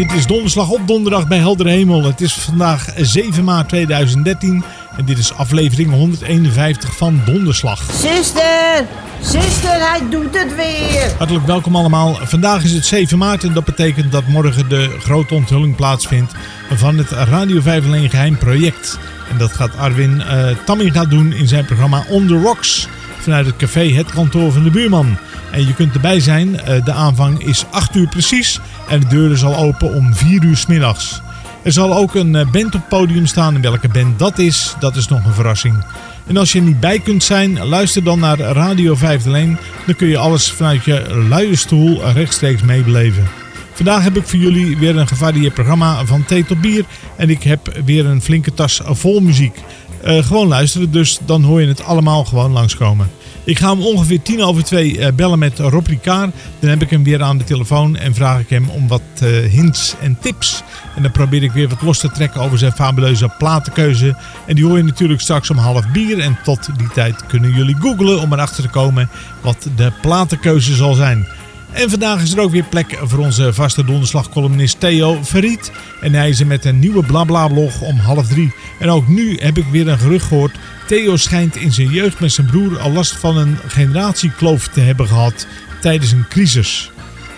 Dit is donderslag op donderdag bij heldere hemel. Het is vandaag 7 maart 2013 en dit is aflevering 151 van Donderslag. Zuster, zuster, hij doet het weer. Hartelijk welkom allemaal. Vandaag is het 7 maart en dat betekent dat morgen de grote onthulling plaatsvindt van het Radio 501 geheim project. En dat gaat Arwin eh Tamminga doen in zijn programma On The Rocks vanuit het café Het Kantoor van de Buurman. En je kunt erbij zijn. Eh, de aanvang is 8 uur precies en de deuren zal open om 4 uur 's middags. Er zal ook een eh, band op het podium staan. En welke band dat is, dat is nog een verrassing. En als je er niet bij kunt zijn, luister dan naar Radio 501. Dan kun je alles vanuit je luie stoel rechtstreeks meebeleven. Vandaag heb ik voor jullie weer een gevarieerd programma van thee tot bier. En ik heb weer een flinke tas vol muziek. Eh, gewoon luisteren, dus dan hoor je het allemaal gewoon langskomen. Ik ga om ongeveer tien over twee eh, bellen met Rob Ricard. Dan heb ik hem weer aan de telefoon en vraag ik hem om wat eh, hints en tips. En dan probeer ik weer wat los te trekken over zijn fabuleuze platenkeuze. En die hoor je natuurlijk straks om half bier. En tot die tijd kunnen jullie googlen om erachter te komen wat de platenkeuze zal zijn. En vandaag is er ook weer plek voor onze vaste donderslagcolumnist Theo Verriet. En hij is er met een nieuwe blabla-blog om half drie. En ook nu heb ik weer een gerucht gehoord. Theo schijnt in zijn jeugd met zijn broer al last van een generatiekloof te hebben gehad tijdens een crisis.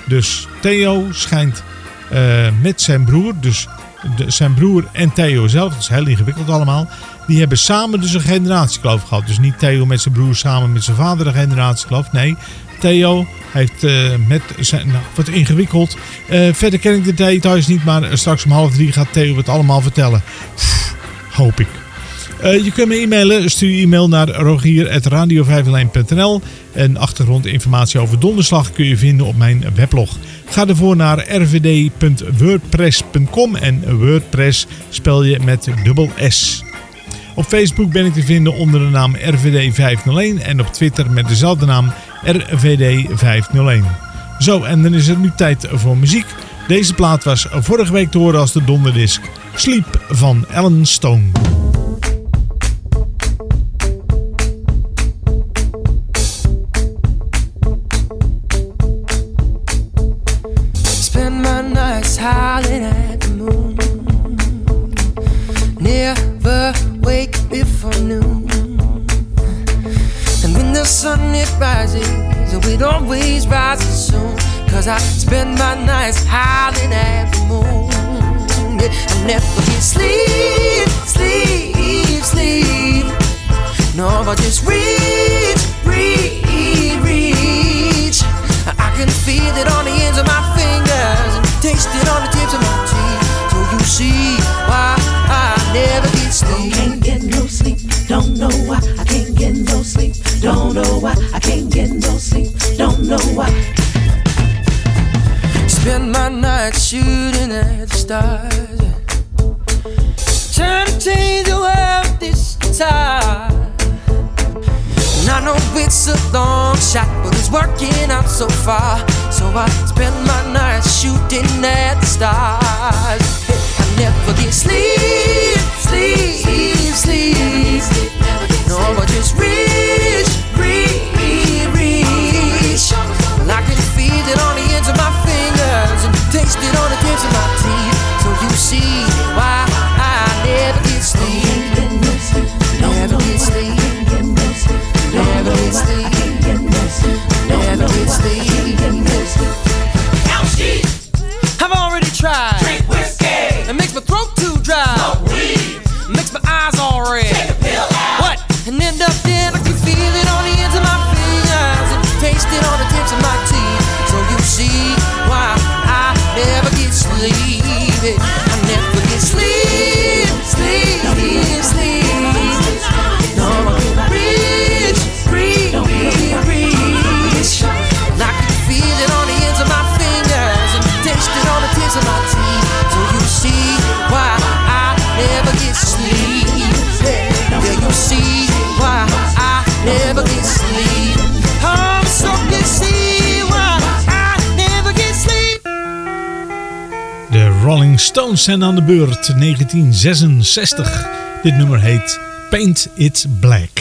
Dus Theo schijnt eh, met zijn broer, dus zijn broer en Theo zelf, dat is heel ingewikkeld allemaal, die hebben samen dus een generatiekloof gehad. Dus niet Theo met zijn broer samen met zijn vader een generatiekloof. Nee, Theo heeft eh, met zijn. Nou, wat ingewikkeld. Eh, verder ken ik de details niet, maar eh, straks om half drie gaat Theo het allemaal vertellen. Hoop ik. Je kunt me e-mailen. Stuur je e-mail naar rogier.radio En achtergrondinformatie over donderslag kun je vinden op mijn weblog. Ga ervoor naar rvd.wordpress.com en WordPress spel je met dubbel S. Op Facebook ben ik te vinden onder de naam RVD501 en op Twitter met dezelfde naam RVD501. Zo, en dan is het nu tijd voor muziek. Deze plaat was vorige week te horen als de donderdisc Sleep van Ellen Stone. Rises soon. Cause I spend my nights howling at the moon. Yeah, I never get sleep, sleep, sleep. No, I just reach, reach, reach. I can feel it on the ends of my fingers and taste it on the tips of my teeth. So you see why I never get sleep. Can't get no sleep. Don't know why I can't get no sleep. Don't know why I can't get no sleep know why. Spend my night shooting at the stars. Trying to change the world this time. And I know it's a long shot, but it's working out so far. So I spend my night shooting at the stars. I never get sleep, sleep, sleep. sleep. No, I just read. Get on the tips of my teeth Rolling Stones aan de beurt 1966. Dit nummer heet Paint It Black.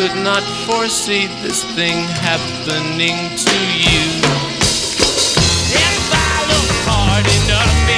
could not foresee this thing happening to you. If I look hard enough.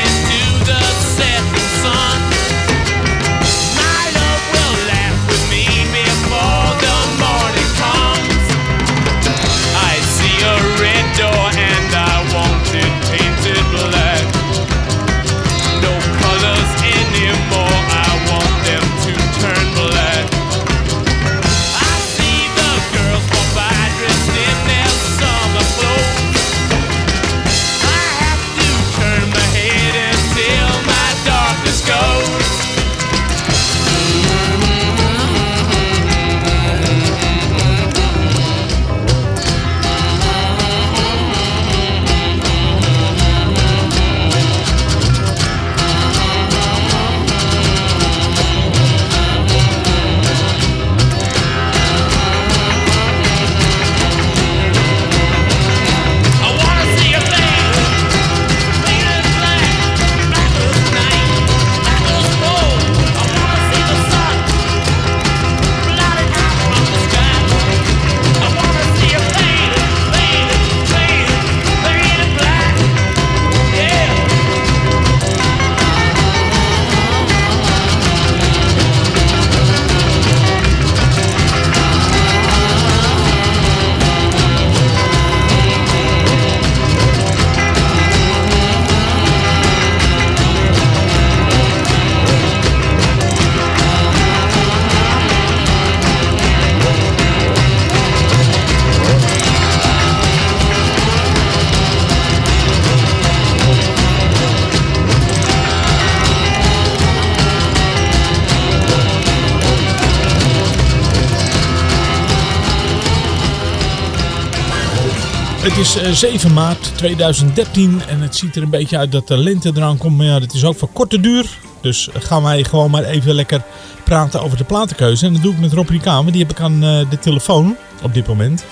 Is eh, 7 maart 2013 en het ziet er een beetje uit dat de lente eraan komt. Maar ja, dat is ook voor korte duur. Dus gaan wij gewoon maar even lekker praten over de platenkeuze. En dat doe ik met Rob Rikamer. Die heb ik aan eh, de telefoon op dit moment.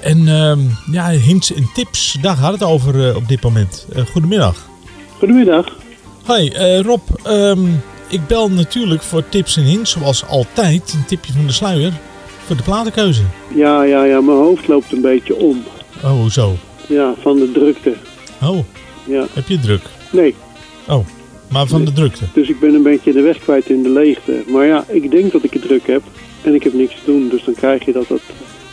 En ehm, ja, hints en tips, daar gaat het over eh, op dit moment. Eh, goedemiddag. Goedemiddag. Hoi eh, Rob, ehm, ik bel natuurlijk voor tips en hints zoals altijd. Een tipje van de sluier voor de platenkeuze. Ja, ja, ja, mijn hoofd loopt een beetje om. Oh, hoezo? Ja, van de drukte. Oh, Ja. heb je druk? Nee, Oh, maar van de drukte. dus ik ben een beetje de weg kwijt in de leegte. Maar ja, ik denk dat ik het druk heb en ik heb niks te doen. Dus dan krijg je dat het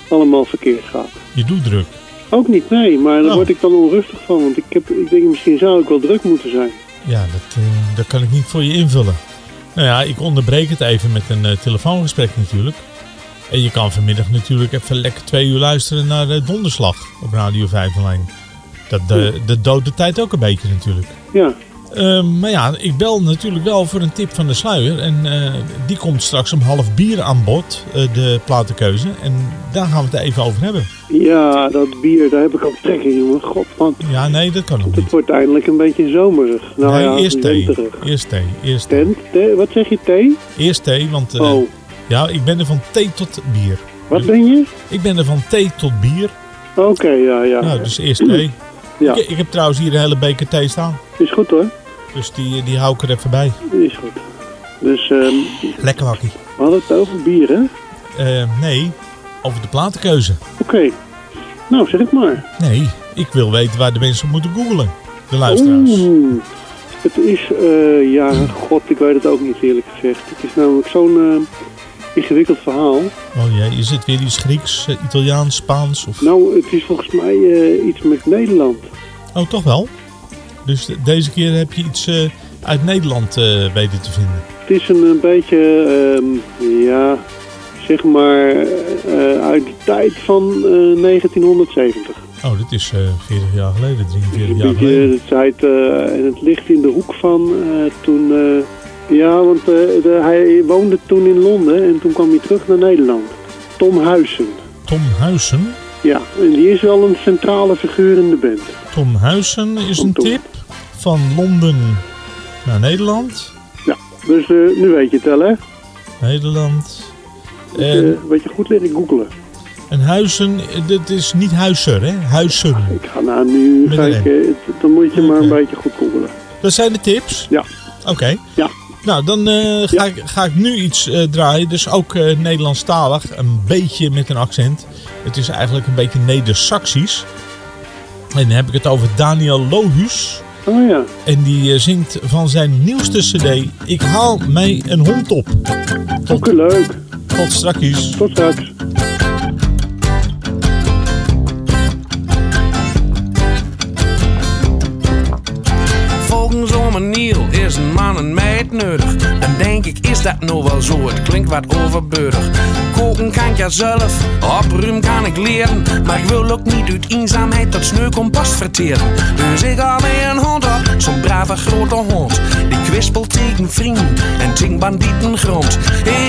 allemaal verkeerd gaat. Je doet druk. Ook niet, nee, maar daar Oh. word ik dan onrustig van. Want ik, heb, ik denk, misschien zou ik wel druk moeten zijn. Ja, dat, eh, dat kan ik niet voor je invullen. Nou ja, ik onderbreek het even met een eh, telefoongesprek natuurlijk. En je kan vanmiddag natuurlijk even lekker twee uur luisteren naar eh, Donderslag op Radio 5 alleen. Dat, de, dat doodt de tijd ook een beetje natuurlijk. Ja, Ehm, maar ja, ik bel natuurlijk wel voor een tip van de sluier. En eh, die komt straks om half bier aan bod, eh, de platenkeuze. En daar gaan we het even over hebben. ja, dat bier, daar heb ik ook trek in, jongen. God, man. Ja, nee, dat kan nog niet. Het wordt eindelijk een beetje zomerig. Nou nee, ja, eerst thee. winterig. Eerst thee. Eerst thee. Tent, thee, wat zeg je, thee? Eerst thee, want eh, Oh. Ja, ik ben er van thee tot bier. Wat ben je? Ik ben er van thee tot bier. Oké, ja, ja. Nou, dus eerst thee. Ja. Ik, ik heb trouwens hier een hele beker thee staan. Is goed hoor. Dus die, die hou ik er even bij. Is goed. Dus, ehm Lekker wakkie. we hadden het over bier, hè? Eh, nee, over de platenkeuze. Oké. Nou, zeg het maar. Nee, ik wil weten waar de mensen moeten googlen. De luisteraars. Oeh. Het is, eh, ja, god, ik weet het ook niet eerlijk gezegd. Het is namelijk zo'n eh, ingewikkeld verhaal. Oh jee, is het weer iets Grieks, eh, Italiaans, Spaans? Of... Nou, het is volgens mij eh, iets met Nederland. Oh, toch wel? Dus de- deze keer heb je iets eh, uit Nederland eh, weten te vinden. Het is een, een beetje, ehm, ja, zeg maar, uit de tijd van eh, 1970. Oh, dit is eh 40 jaar geleden, 43 Een jaar beetje geleden. de tijd, eh, en het ligt in de hoek van toen, ja, want eh, de, hij woonde toen in Londen en toen kwam hij terug naar Nederland. Tom Huysen. Tom Huysen. Ja, en die is wel een centrale figuur in de band. Tom Huysen is een Tom. tip van Londen naar Nederland. Ja, dus eh, nu weet je het wel, hè? Nederland. Dus, En, eh, weet je goed leren googelen. en Huizen, dit is niet Huizer, hè? Huizen. Ik ga nou nu, ga ik, het- dan moet je maar een beetje goed googelen. Dat zijn de tips? Ja. Oké. Ja. Nou, dan eh, ga, ik, ga ik nu iets eh, draaien. Dus ook eh, Nederlandstalig. Een beetje met een accent. Het is eigenlijk een beetje Neder-Saxisch. En dan heb ik het over Daniel Lohuus. Oh ja. En die zingt van zijn nieuwste cd... Ik haal mij een hond op. Tot leuk. Tot straks. Tot straks. Volgens is een man een meid nodig. Dan denk ik, is dat nou wel zo? Het klinkt wat overbodig. Koken kan ik ja zelf, opruimen kan ik leren. Maar ik wil ook niet uit eenzaamheid tot sneu compost verteren. Dus ik haal een hond op, zo'n brave grote hond. Die kwispelt tegen vrienden en tegen bandieten grond.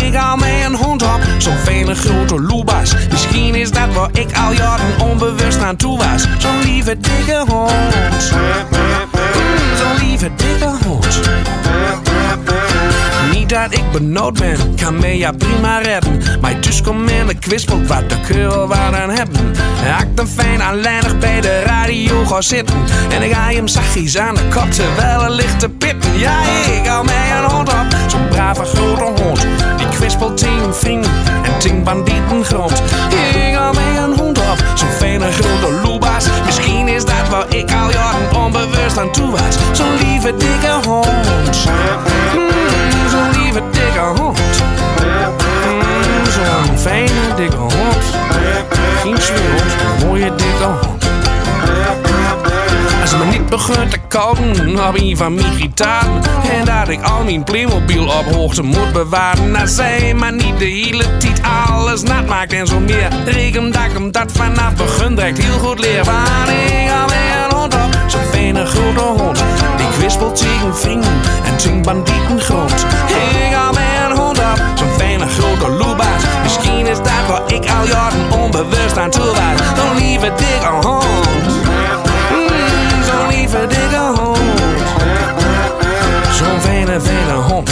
Ik haal mij een hond op, zo'n vele grote loebas. Misschien is dat waar ik al jaren onbewust aan toe was. Zo'n lieve dikke hond. Zo'n lieve dikke hond. Niet dat ik benauwd ben, kan mij ja prima redden. Maar dus kom in de kwispelt wat de keur waar aan hebben. Ik dan fijn aanleinig bij de radio gaan zitten. En ik ga hem zachtjes aan de kop terwijl er ligt te pitten. Ja, ik hou mij een hond op, zo'n brave grote hond. Die kwispelt tegen vrienden en tegen bandieten grond. Ik hou mij een hond op, zo'n fijne grote loebas. Misschien is dat waar ik al jaren onbewust aan toe was. Zo'n lieve dikke hond. Mm, zo'n lieve dikke hond. Mm, zo'n fijne dikke hond. Geen mooie dikke hond. Als me niet begint te kouden op een van mijn gitaren En dat ik al mijn Playmobil op hoogte moet bewaren. Dan zij maar niet de hele tijd alles nat maakt en zo meer. Reken dat ik hem dat vanaf begin direct heel goed leer. Waar ik alweer een hond op, zo'n fijne grote hond Die kwispelt tegen vrienden en tegen bandieten grond Ik alweer een hond op, zo'n fijne grote loebaas. Misschien is dat waar ik al jaren onbewust aan toe was Zo'n lieve dikke hond fijne hond.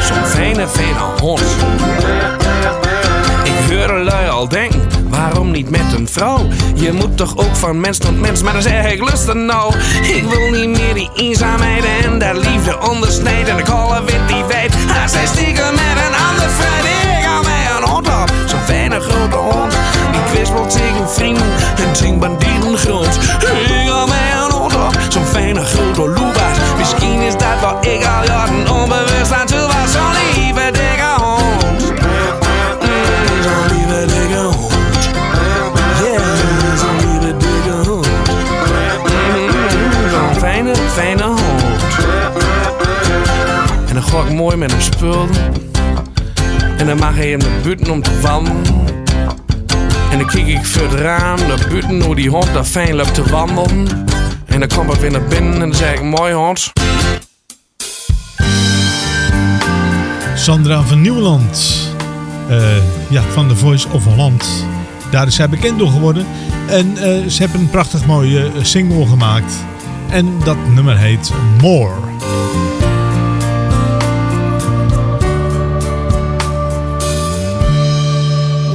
Zo'n fijne, fijne hond. Ik hoor lui al denken, waarom niet met een vrouw? Je moet toch ook van mens tot mens, maar dan zeg ik lust nou. Ik wil niet meer die eenzaamheid en dat liefde ondersnijden. En ik alle wit die weet, haar zij stiekem met een ander vriend. Ik ga mij een hond op, zo'n fijne grote hond. Die kwispelt tegen vrienden en zingt bandieten grond. Ik ga mij een hond op, zo'n fijne grote loebaas. Wat ik al jaren onbewust aan toe was. Zo'n lieve dikke hond. Mm, Zo'n lieve dikke hond. Yeah, zo'n lieve dikke hond. Mm, Zo'n fijne, fijne hond. En dan ga ik mooi met hem spullen. En dan mag hij hem naar buiten om te wandelen. En dan kijk ik voor het raam naar buiten hoe die hond daar fijn loopt te wandelen. En dan kom ik weer naar binnen en dan zeg ik, mooi hond. Sandra van Nieuwland. Eh, ja, van The Voice of Holland. Daar is zij bekend door geworden. En eh, ze hebben een prachtig mooie eh, single gemaakt. En dat nummer heet More.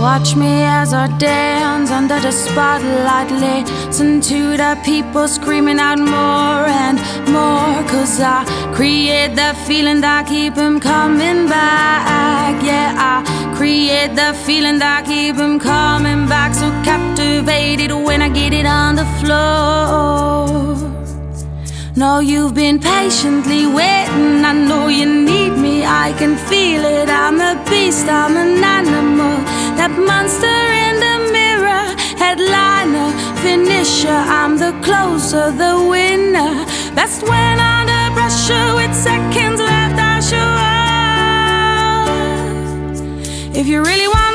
Watch me as I dance under the spotlight. Listen to the people screaming out more and more. Cause I create that feeling that keep them coming back. Yeah, I create that feeling that keep them coming back. So captivated when I get it on the floor. No, you've been patiently waiting. I know you need me. I can feel it. I'm a beast. I'm an animal. That monster in the mirror. Headliner, finisher. I'm the closer, the winner. Best when under pressure with seconds left. I show up. If you really want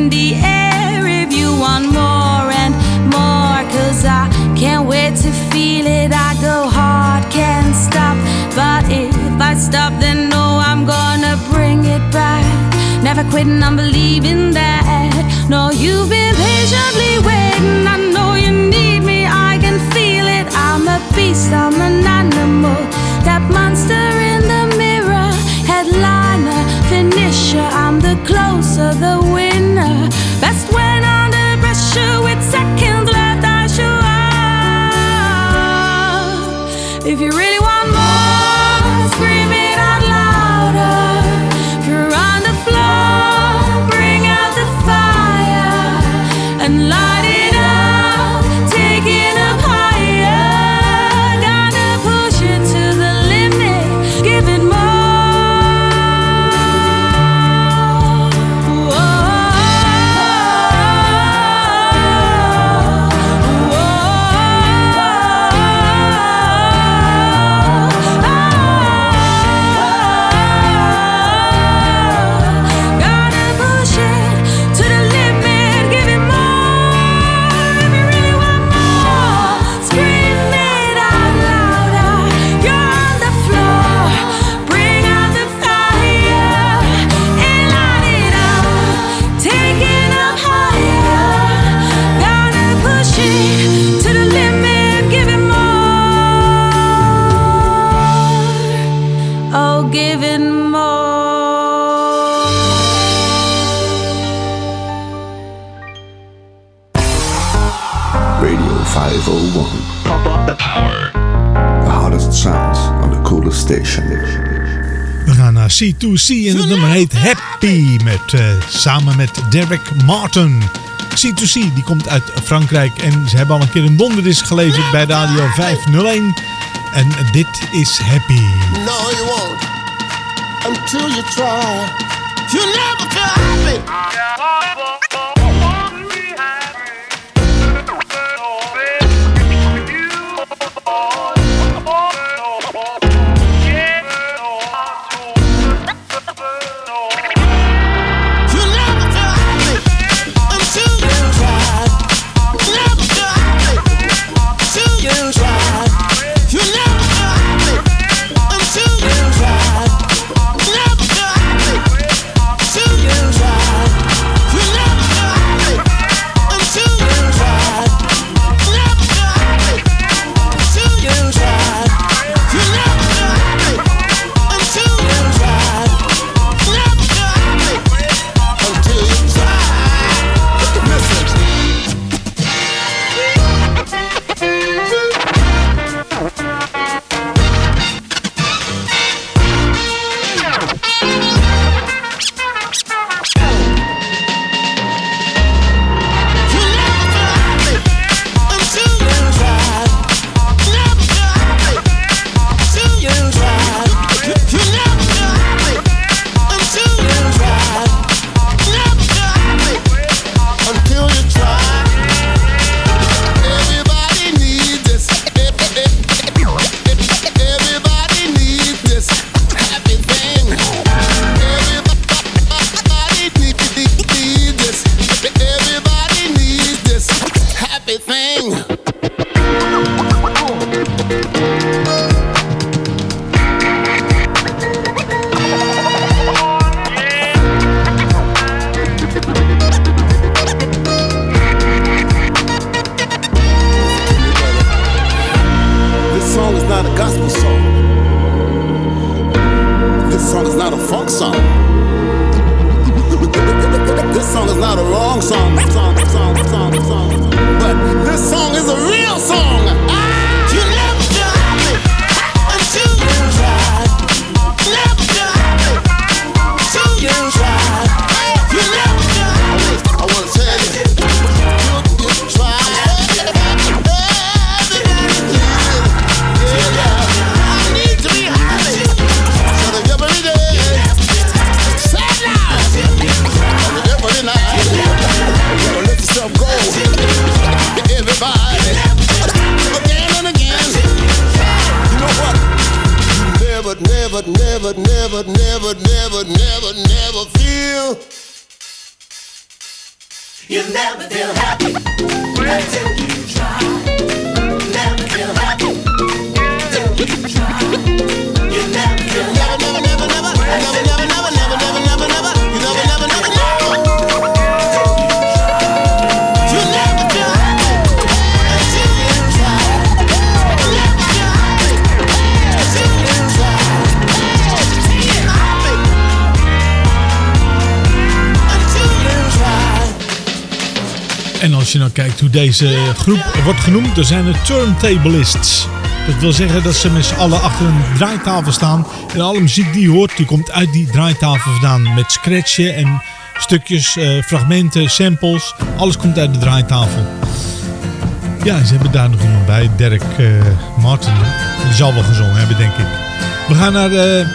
in the air if you want more and more. Cause I can't wait to feel it. I go hard, can't stop. But if I stop, then no, I'm gonna bring it back. Never quitting, I'm believing that. No, you've been patiently waiting. I know you need me, I can feel it. I'm a beast, I'm an animal. That monster in the mirror, headliner, finisher. I'm the closer, the winner. That's gaan naar C2C en het nummer heet Happy. Met, eh, samen met Derek Martin. C2C die komt uit Frankrijk en ze hebben al een keer een donderdisc geleverd bij Radio 501. En dit is Happy. No, you won't. Until you try. You never feel happy. Never feel happy als je nou kijkt hoe deze groep wordt genoemd, dan zijn het turntablists. Dat wil zeggen dat ze met z'n allen achter een draaitafel staan. En alle muziek die je hoort, die komt uit die draaitafel vandaan. Met scratchen en stukjes, eh, fragmenten, samples. Alles komt uit de draaitafel. Ja, ze hebben daar nog iemand bij. Derek eh, Martin. Die zal wel gezongen hebben, denk ik. We gaan naar eh,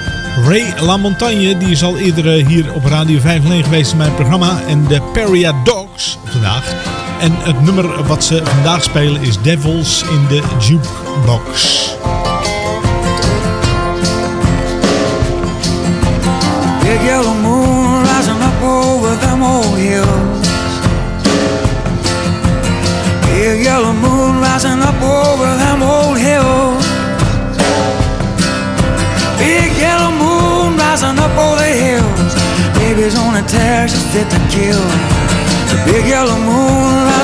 Ray LaMontagne. Die is al eerder eh, hier op Radio 501 geweest in mijn programma. En de Peria Dogs vandaag. En het nummer wat ze vandaag spelen is Devils in the Jukebox. Big yellow moon rising up over them old hills. Big yellow moon rising up over them old hills. Big yellow moon rising up over the hills. Baby's on a tear, she's fit to kill. Big yellow moonlight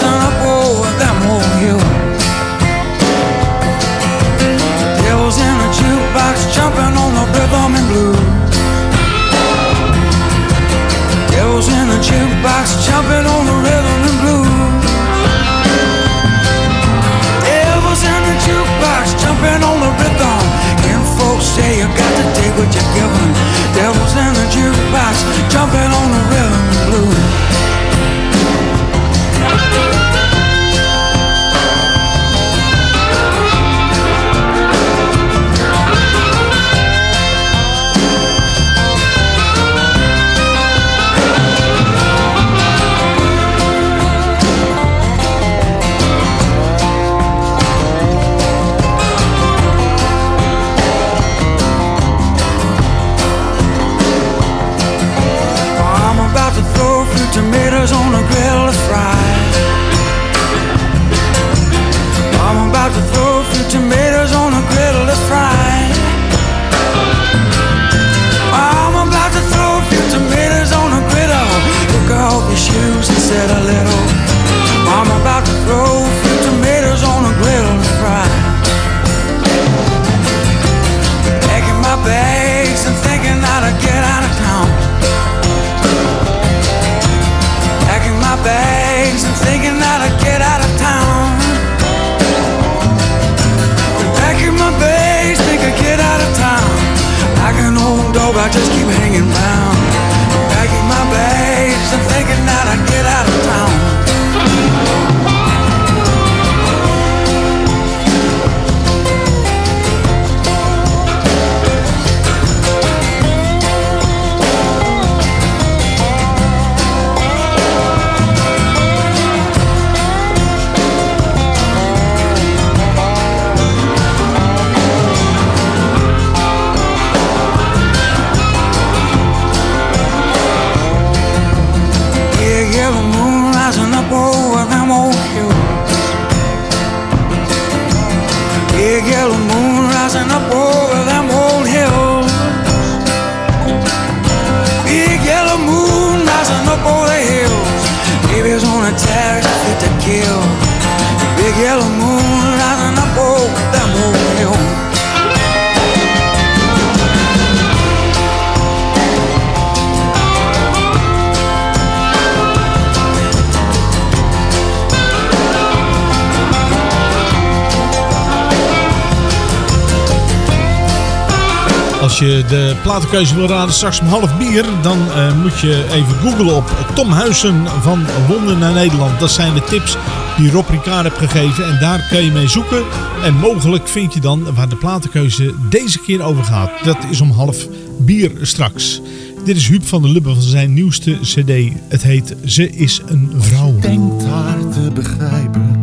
de platenkeuze wil raden straks om half bier, dan eh, moet je even googlen op Tom Huizen van Londen naar Nederland. Dat zijn de tips die Rob Ricard heeft gegeven en daar kun je mee zoeken. En mogelijk vind je dan waar de platenkeuze deze keer over gaat. Dat is om half bier straks. Dit is Huub van der Lubbe van zijn nieuwste cd. Het heet Ze is een vrouw. denkt haar te begrijpen,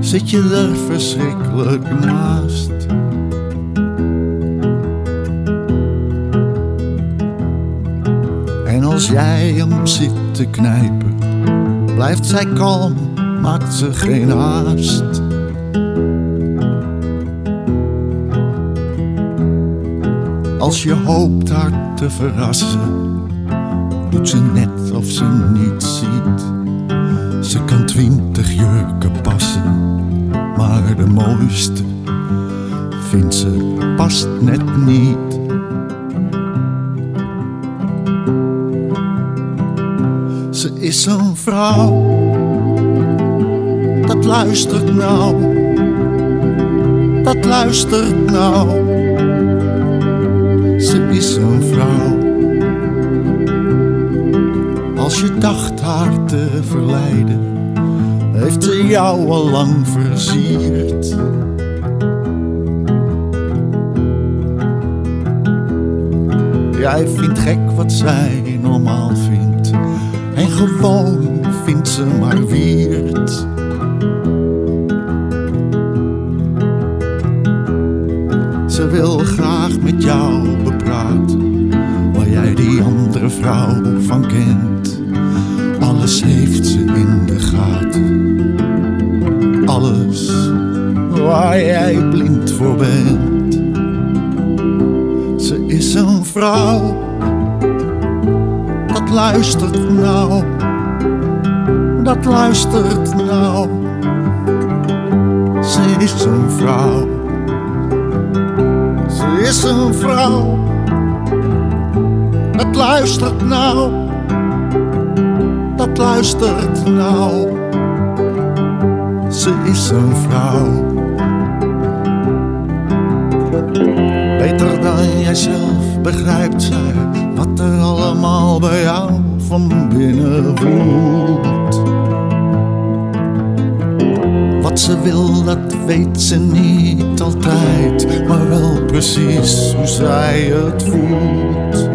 zit je er verschrikkelijk naast. Als jij hem zit te knijpen, blijft zij kalm, maakt ze geen haast. Als je hoopt haar te verrassen, doet ze net of ze niet ziet. Ze kan twintig jurken passen, maar de mooiste vindt ze past net niet. Een vrouw, dat luistert nou, dat luistert nou. Ze is een vrouw. Als je dacht haar te verleiden, heeft ze jou al lang versierd. Jij vindt gek wat zij normaal vindt, gewoon vindt ze maar weird. Ze wil graag met jou bepraten, waar jij die andere vrouw van kent. Alles heeft ze in de gaten, alles waar jij blind voor bent. Ze is een vrouw, dat luistert nou, dat luistert nou. Ze is een vrouw. Ze is een vrouw, dat luistert nou, dat luistert nou. Ze is een vrouw. Beter dan jijzelf begrijpt zij wat er allemaal bij jou van binnen voelt. Wat ze wil, dat weet ze niet altijd, maar wel precies hoe zij het voelt.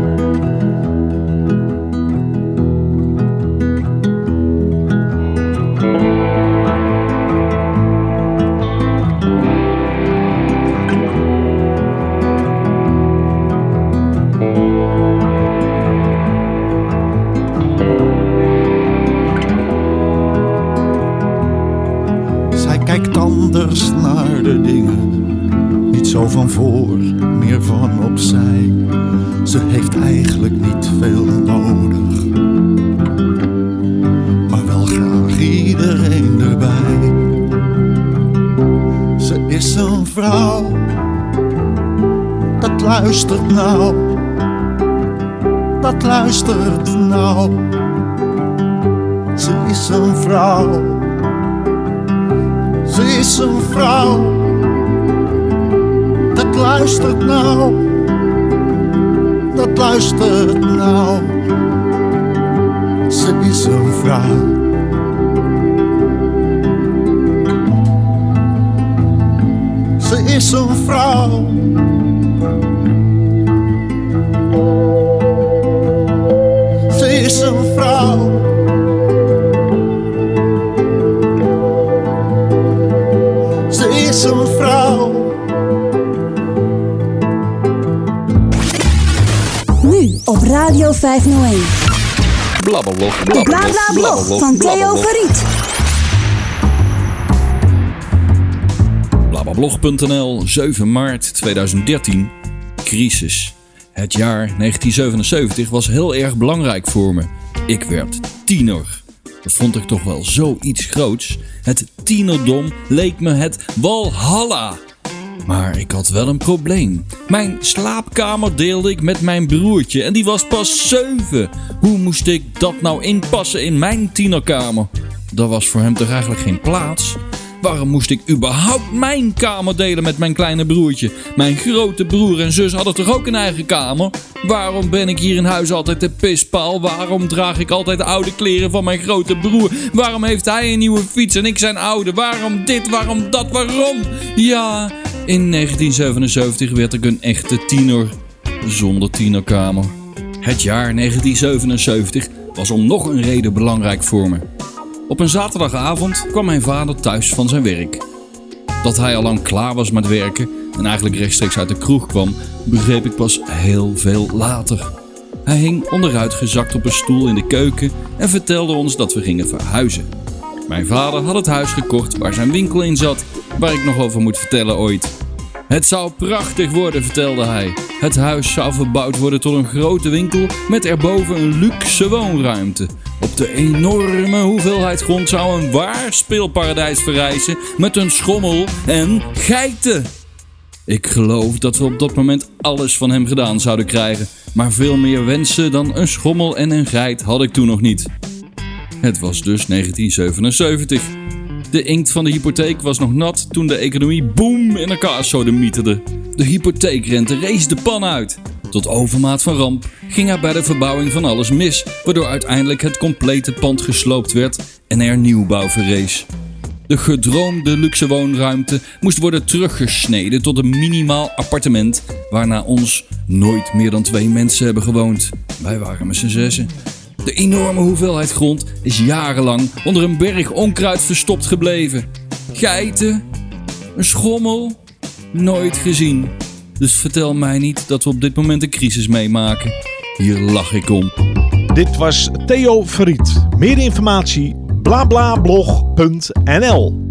Luistert nou, dat luistert nou. Ze is een vrouw. Ze is een. 501 Blablablog. Blablablog van Theo Verriet. Blablablog.nl, 7 maart 2013. Crisis. Het jaar 1977 was heel erg belangrijk voor me. Ik werd tiener. Dat vond ik toch wel zoiets groots. Het tienerdom leek me het walhalla. Maar ik had wel een probleem. Mijn slaapkamer deelde ik met mijn broertje en die was pas 7. Hoe moest ik dat nou inpassen in mijn tienerkamer? Daar was voor hem toch eigenlijk geen plaats? Waarom moest ik überhaupt mijn kamer delen met mijn kleine broertje? Mijn grote broer en zus hadden toch ook een eigen kamer? Waarom ben ik hier in huis altijd de pispaal? Waarom draag ik altijd de oude kleren van mijn grote broer? Waarom heeft hij een nieuwe fiets en ik zijn oude? Waarom dit, waarom dat, waarom? Ja, in 1977 werd ik een echte tiener. Zonder tienerkamer. Het jaar 1977 was om nog een reden belangrijk voor me. Op een zaterdagavond kwam mijn vader thuis van zijn werk. Dat hij al lang klaar was met werken en eigenlijk rechtstreeks uit de kroeg kwam, begreep ik pas heel veel later. Hij hing onderuit gezakt op een stoel in de keuken en vertelde ons dat we gingen verhuizen. Mijn vader had het huis gekocht waar zijn winkel in zat, waar ik nog over moet vertellen ooit. Het zou prachtig worden, vertelde hij. Het huis zou verbouwd worden tot een grote winkel met erboven een luxe woonruimte. Op de enorme hoeveelheid grond zou een waar speelparadijs verrijzen met een schommel en geiten. Ik geloof dat we op dat moment alles van hem gedaan zouden krijgen, maar veel meer wensen dan een schommel en een geit had ik toen nog niet. Het was dus 1977. De inkt van de hypotheek was nog nat toen de economie boom in elkaar sodemieterde. De hypotheekrente rees de pan uit. Tot overmaat van ramp ging er bij de verbouwing van alles mis, waardoor uiteindelijk het complete pand gesloopt werd en er nieuwbouw verrees. De gedroomde luxe woonruimte moest worden teruggesneden tot een minimaal appartement, waarna ons nooit meer dan twee mensen hebben gewoond. Wij waren met z'n zessen. De enorme hoeveelheid grond is jarenlang onder een berg onkruid verstopt gebleven. Geiten? Een schommel? Nooit gezien. Dus vertel mij niet dat we op dit moment een crisis meemaken. Hier lach ik om. Dit was Theo Verriet. Meer informatie blablablog.nl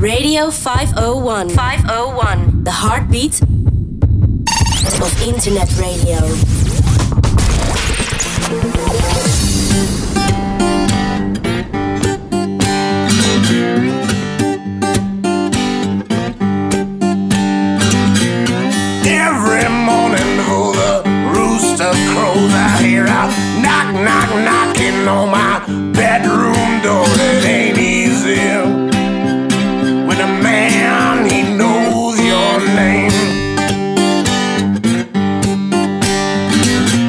Radio 501. 501. The heartbeat of internet radio. Knocking on my bedroom door. It ain't easy when a man he knows your name.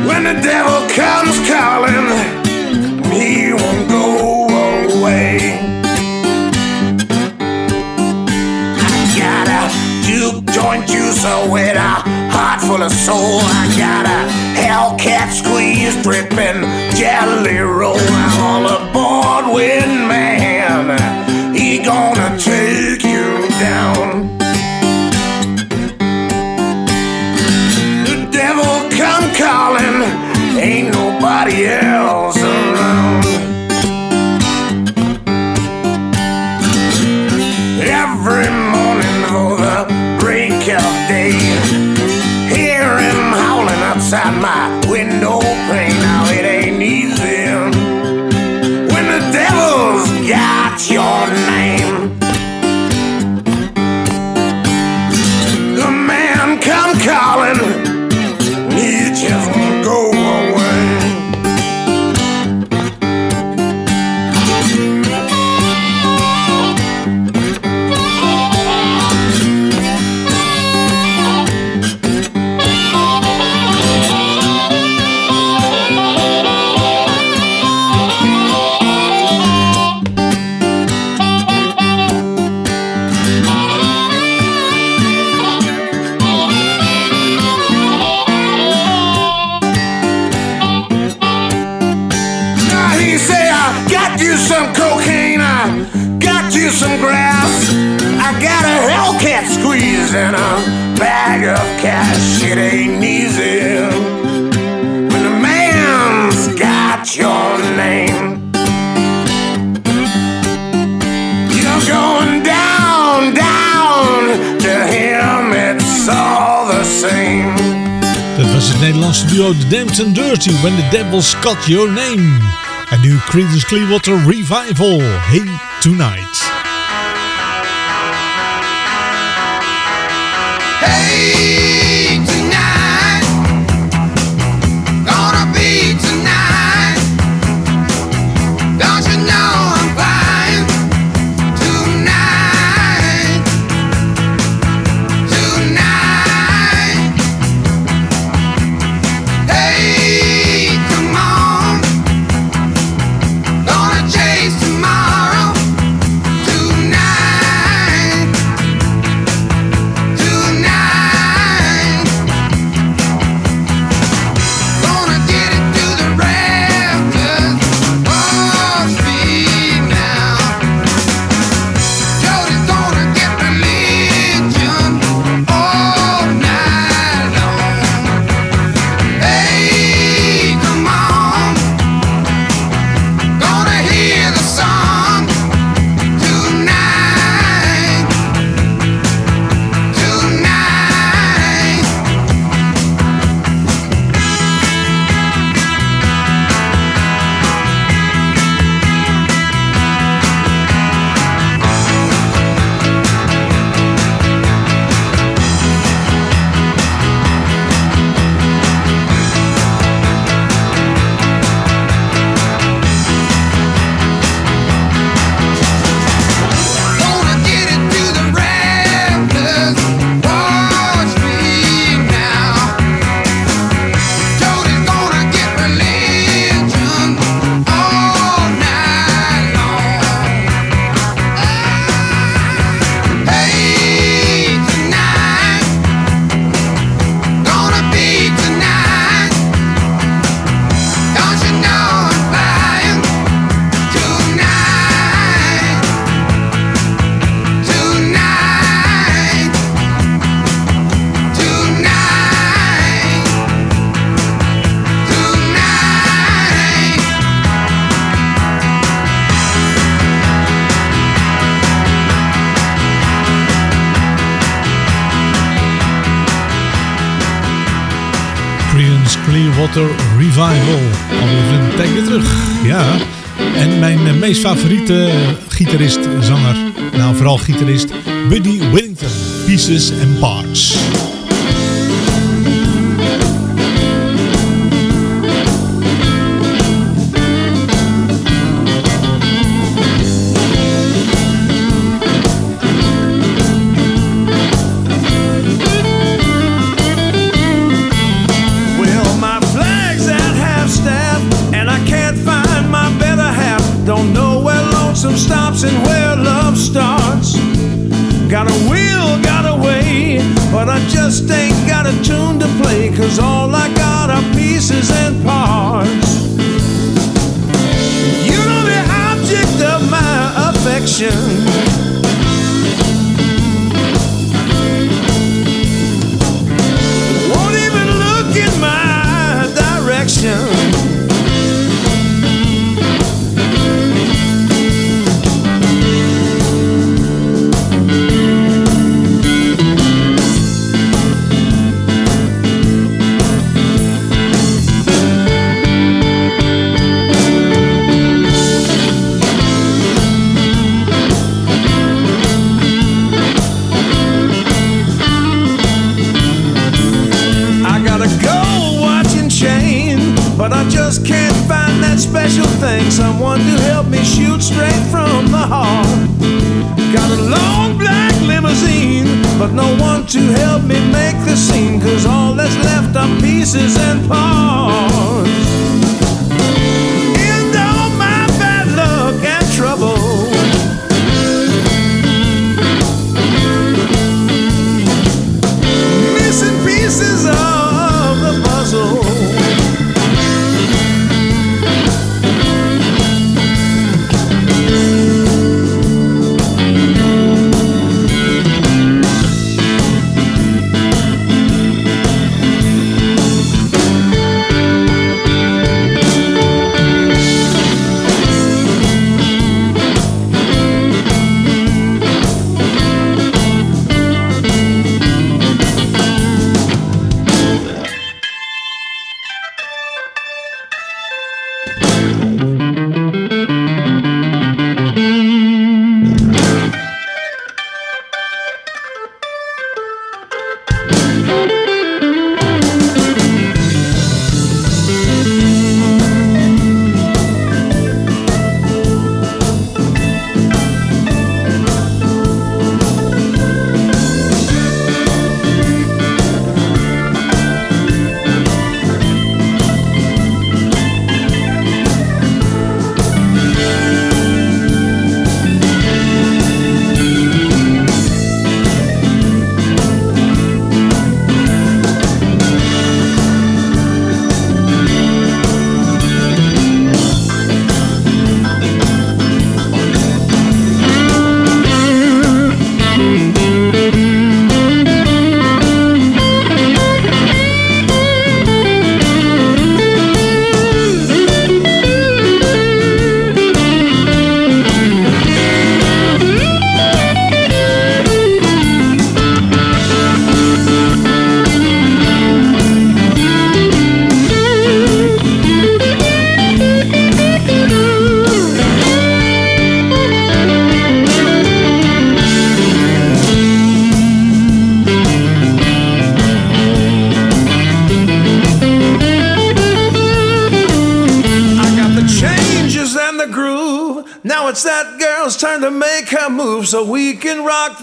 When the devil comes calling, he won't go away. I got a juke joint juicer with a heart full of soul. I got a Hellcat squeeze dripping jelly roll. I'm all aboard with man. He gonna take you down. The devil come calling. Ain't nobody else inside my of cash. It ain't easy when a man's got your name. You're going down, down to him. It's all the same. Dat was het Nederlandse duo The Damned and Dirty When the Devil's Got Your Name. En nu Creedence Clearwater Revival, Hey Tonight. Mijn favoriete gitarist, zanger, nou vooral gitarist, Buddy Willington. Pieces and Parts.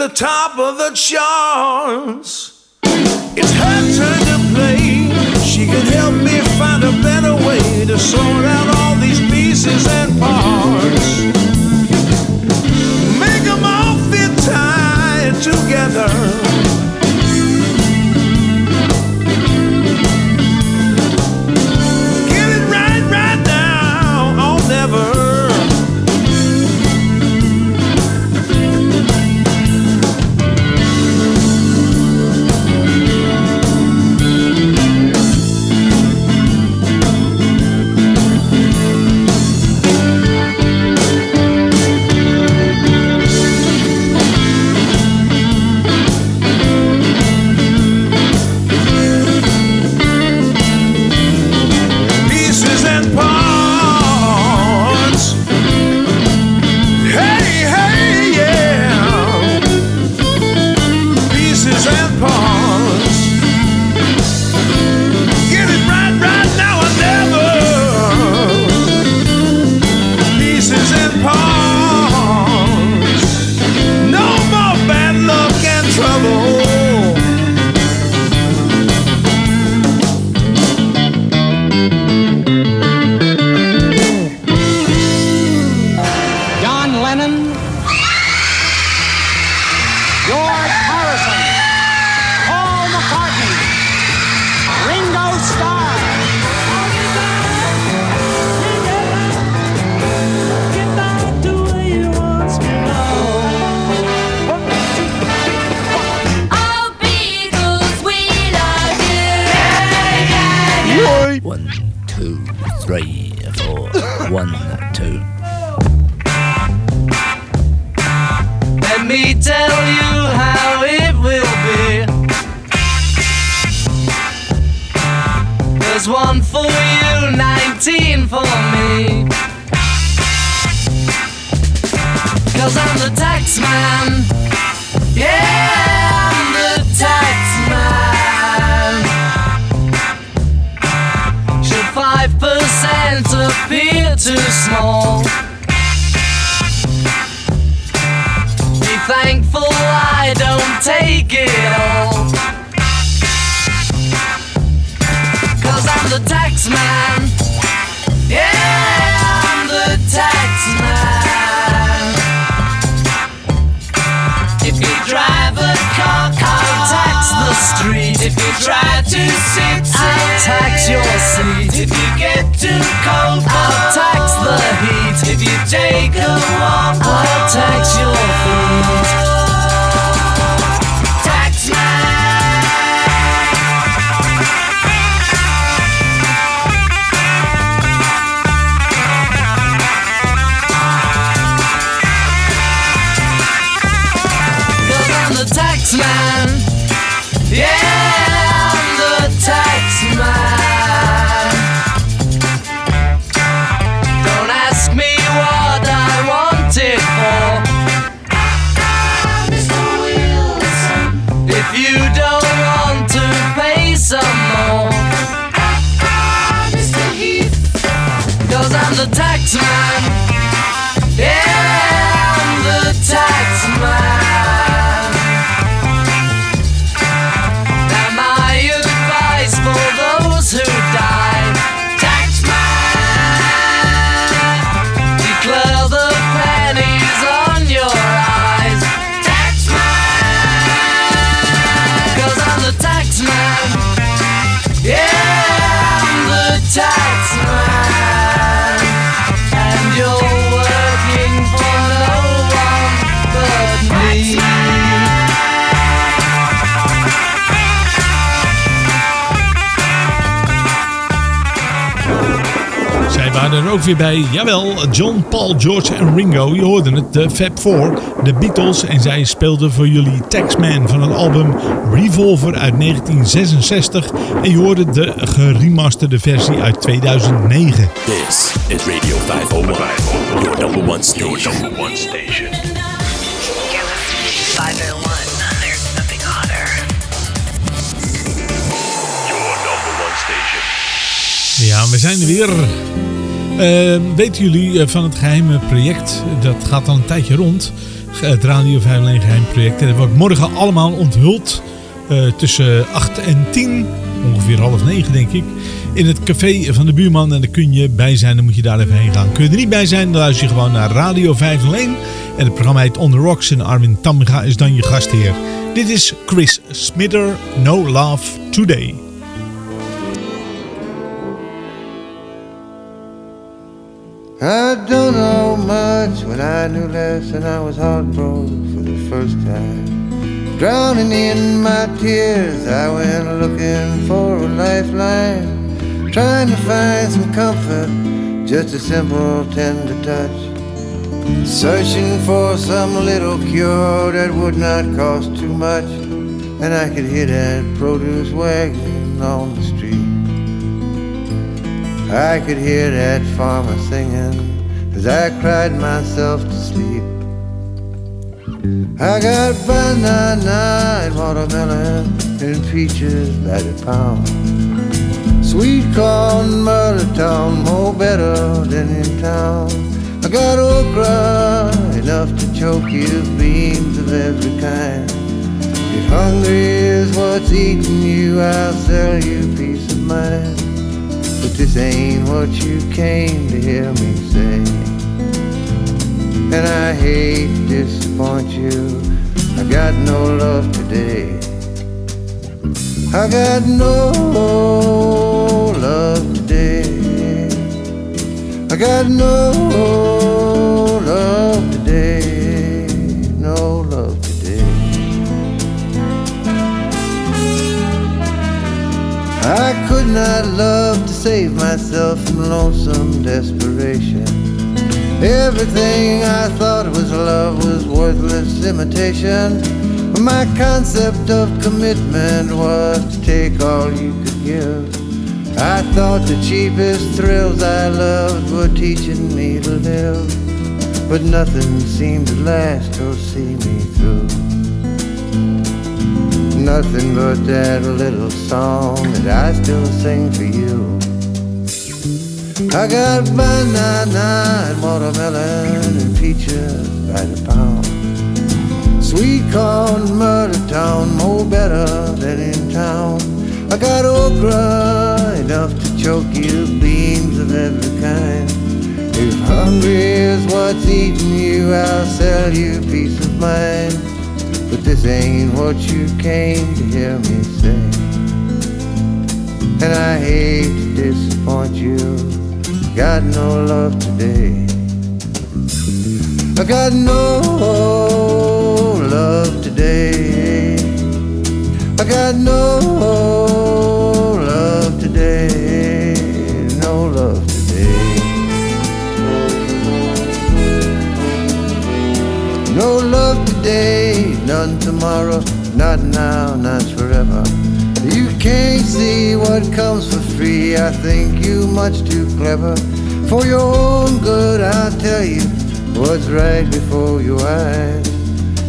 the time. One, John, Paul, George en Ringo. Je hoorde het, de Fab Four, de Beatles. En zij speelden voor jullie Taxman van het album Revolver uit 1966. En je hoorde de geremasterde versie uit 2009. This is Radio 501, your number one station. Your number one station. 501. There's nothing hotter. Your number one station. Ja, we zijn er weer. Eh, weten jullie eh, van het geheime project? Dat gaat al een tijdje rond. Het Radio 501 geheim project. En dat wordt morgen allemaal onthuld. eh, tussen 8 en 10. Ongeveer half 9 denk ik. In het café van de buurman. En daar kun je bij zijn. Dan moet je daar even heen gaan. Kun je er niet bij zijn. Dan luister je gewoon naar Radio 501. En het programma heet On The Rocks. En Armin Tamga is dan je gastheer. Dit is Chris Smidder. No Love Today. I don't know much when I knew less and I was heartbroken for the first time. Drowning in my tears, I went looking for a lifeline. Trying to find some comfort, just a simple, tender touch. Searching for some little cure that would not cost too much. And I could hear that produce wagon on the street. I could hear that farmer singing as I cried myself to sleep. I got banana and watermelon and peaches by the pound. Sweet corn, town, more better than in town. I got okra enough to choke you, beans of every kind. If hungry is what's eating you, I'll sell you peace of mind. But this ain't what you came to hear me say. And I hate to disappoint you. I got no love today. I got no love today. I got no love today. No love today. I could not love save myself from lonesome desperation. Everything I thought was love was worthless imitation. My concept of commitment was to take all you could give. I thought the cheapest thrills I loved were teaching me to live. But nothing seemed to last or see me through. Nothing but that little song that I still sing for you. I got banana and watermelon and peaches by the pound. Sweet corn, murder town, more better than in town. I got okra enough to choke you, beans of every kind. If hungry is what's eating you, I'll sell you peace of mind. But this ain't what you came to hear me say. And I hate to disappoint you. I got no love today. I got no love today. I got no love today. No love today. No love today, none tomorrow, not now, not forever. You can't see what comes I think you much too clever. For your own good, I'll tell you what's right before your eyes.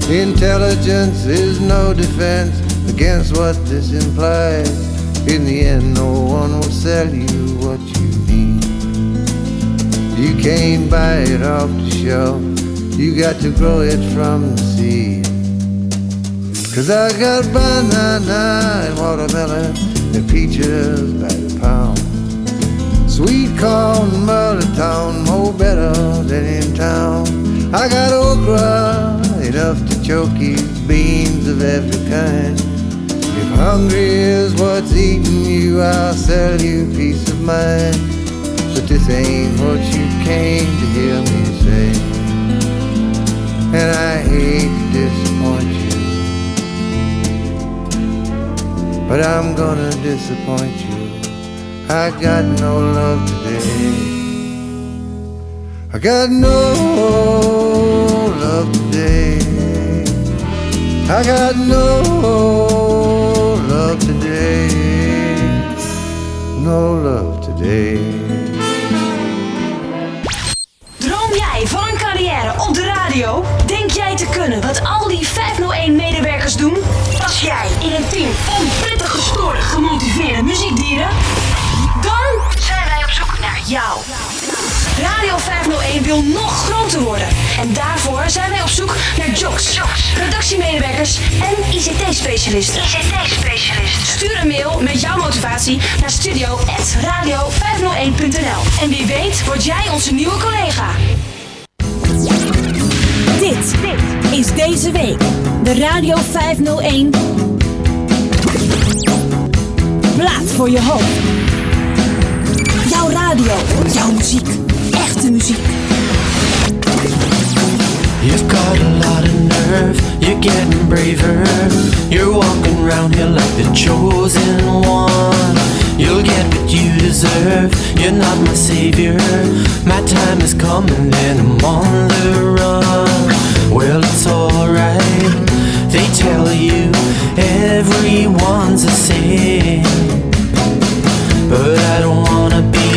Intelligence is no defense against what this implies. In the end, no one will sell you what you need. You can't buy it off the shelf. You got to grow it from the seed. Cause I got banana and watermelon and peaches by pound. Sweet corn, town, more better than in town. I got okra enough to choke you, beans of every kind. If hungry is what's eating you, I'll sell you peace of mind. But this ain't what you came to hear me say. And I hate to disappoint you. But I'm gonna disappoint you. I got no love today. I got no love today. I got no love today. No love today. Droom jij van een carrière op de radio? Denk jij te kunnen wat al die 501-medewerkers doen? Pas jij in een team van prettig gestoorde, gemotiveerde muziekdieren? Jou. Radio 501 wil nog groter worden. En daarvoor zijn wij op zoek naar jocks, redactiemedewerkers en ICT-specialisten. ICT-specialisten. Stuur een mail met jouw motivatie naar studio.radio501.nl. En wie weet word jij onze nieuwe collega. Dit is deze week de Radio 501 Plaat voor je hoofd. Radio, jouw muziek, echte muziek. You've got a lot of nerve, you're getting braver. You're walking around here like the chosen one. You'll get what you deserve, you're not my savior. My time is coming and I'm on the run. Well, it's alright, they tell you everyone's the same. But I don't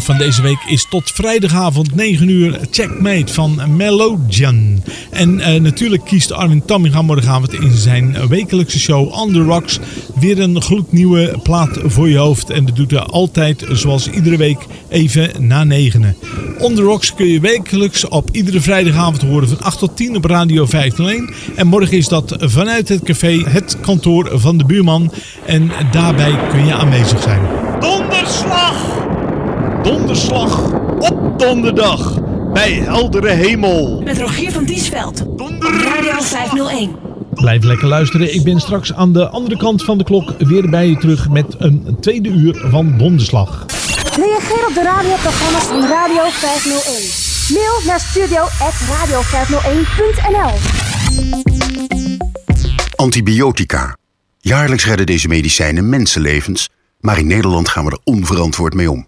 van deze week is tot vrijdagavond 9 uur Checkmate van Melodian. En eh, natuurlijk kiest Armin Tamminga morgenavond in zijn wekelijkse show On The Rocks weer een gloednieuwe plaat voor je hoofd. En dat doet hij altijd zoals iedere week even na negenen. On The Rocks kun je wekelijks op iedere vrijdagavond horen van 8 tot 10 op Radio 501. En morgen is dat vanuit het café Het Kantoor van de Buurman. En daarbij kun je aanwezig zijn. Donderslag! Donderslag op donderdag bij heldere hemel. Met Rogier van Diesveld. Op Radio 501. Blijf lekker luisteren. Ik ben straks aan de andere kant van de klok weer bij je terug met een tweede uur van Donderslag. Reageer op de radioprogramma's van Radio 501. Mail naar studio.radio501.nl Antibiotica. Jaarlijks redden deze medicijnen mensenlevens, maar in Nederland gaan we er onverantwoord mee om.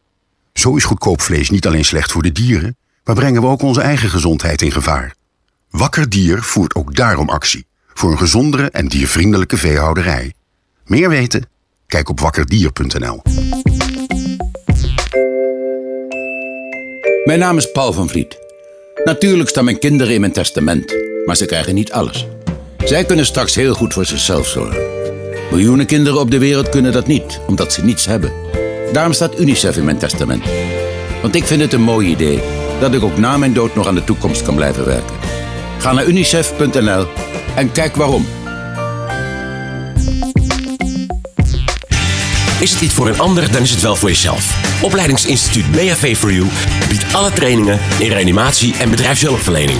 Zo is goedkoop vlees niet alleen slecht voor de dieren, maar brengen we ook onze eigen gezondheid in gevaar. Wakker Dier voert ook daarom actie voor een gezondere en diervriendelijke veehouderij. Meer weten? Kijk op wakkerdier.nl. Mijn naam is Paul van Vliet. Natuurlijk staan mijn kinderen in mijn testament, maar ze krijgen niet alles. Zij kunnen straks heel goed voor zichzelf zorgen. Miljoenen kinderen op de wereld kunnen dat niet, omdat ze niets hebben. Daarom staat UNICEF in mijn testament. Want ik vind het een mooi idee dat ik ook na mijn dood nog aan de toekomst kan blijven werken. Ga naar unicef.nl en kijk waarom. Is het niet voor een ander, dan is het wel voor jezelf. Opleidingsinstituut BHV for You biedt alle trainingen in reanimatie en bedrijfshulpverlening.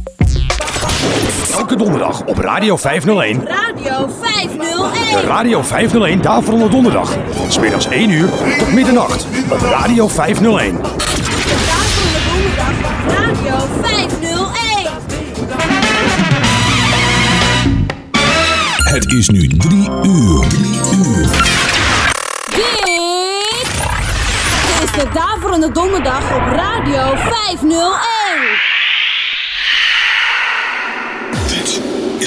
Elke donderdag op Radio 501. Radio 501. De Radio 501 Daverende Donderdag. Van smiddags 1 uur tot middernacht. Op Radio 501. Radio 501. Het is nu 3 uur. Dit is de Daverende Donderdag op Radio 501.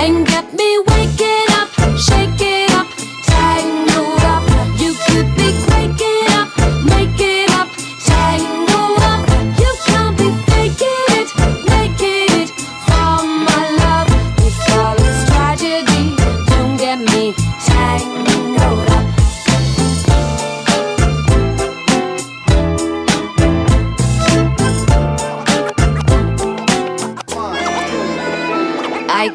and get me waking up, shaking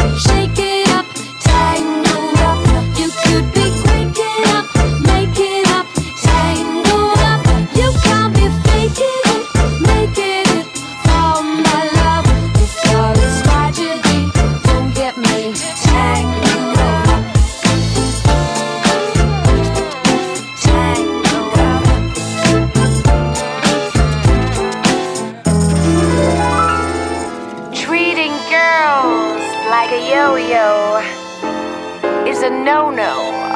up, shaking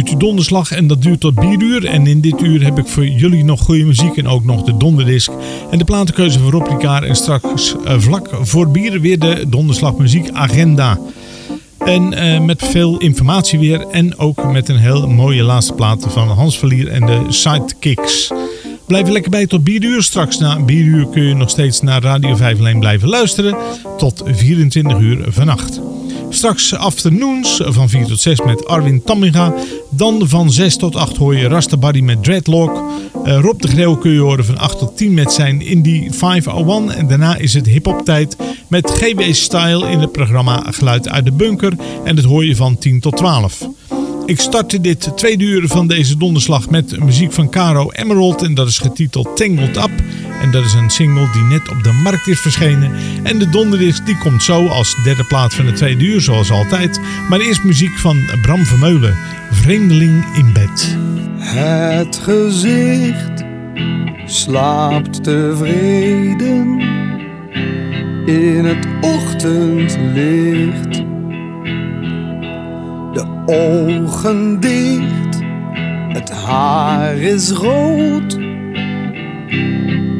uurtje donderslag en dat duurt tot bieruur. En in dit uur heb ik voor jullie nog goede muziek en ook nog de donderdisc. En de platenkeuze van Rob en straks eh, vlak voor bier weer de donderslag muziek agenda. En eh, met veel informatie weer en ook met een heel mooie laatste plaat van Hans Verlier en de Sidekicks. Blijf lekker bij tot bieruur. Straks na bieruur kun je nog steeds naar Radio 5 alleen blijven luisteren. Tot 24 uur vannacht. Straks afternoons van 4 tot 6 met Arwin Tamminga. Dan van 6 tot 8 hoor je Rastabari met Dreadlock. Eh, Rob de Greel kun je horen van 8 tot 10 met zijn Indie 501. En daarna is het hip-hop tijd met GB Style in het programma Geluid uit de Bunker. En dat hoor je van 10 tot 12. Ik startte dit tweede uur van deze donderslag met muziek van Caro Emerald. En dat is getiteld Tangled Up. En dat is een single die net op de markt is verschenen. En de donderdisc die komt zo als derde plaat van de tweede uur zoals altijd. Maar eerst muziek van Bram Vermeulen. Vreemdeling in bed. Het gezicht slaapt tevreden in het ochtendlicht. Ogen dicht, het haar is rood.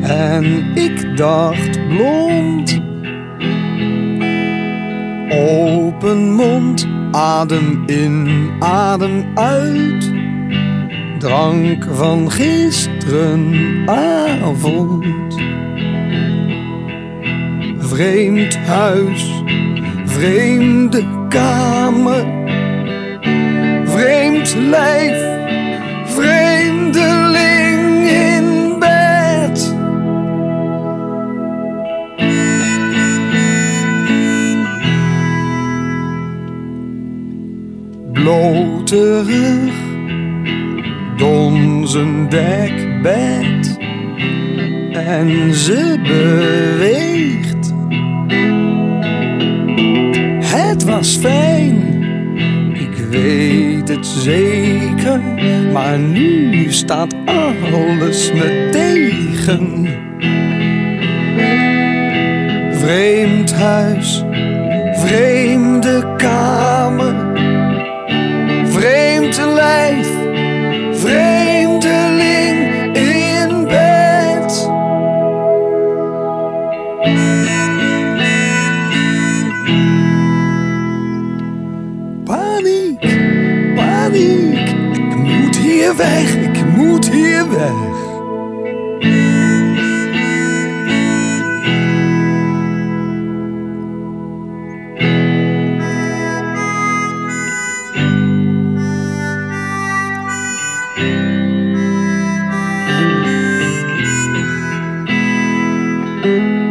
En ik dacht blond. Open mond, adem in, adem uit. Drank van gisterenavond. Vreemd huis, vreemde kamer. Vreemd lijf, vreemdeling in bed. Bloterig, donzen dekbed. En ze beweegt. Het was fijn, ik weet het zeker. Maar nu staat alles me tegen. Vreemd huis, vreemde kamer. Vreemd lijf, weg, ik moet hier weg.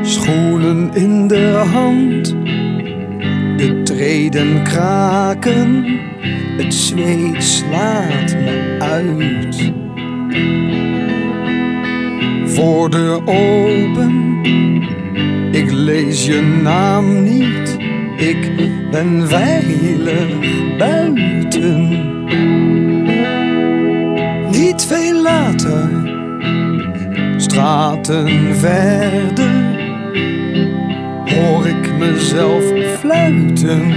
Schoenen in de hand, de treden kraken, het zweet slaat me uit. Voor de open, ik lees je naam niet. Ik ben veilig buiten. Niet veel later, straten verder, hoor ik mezelf fluiten.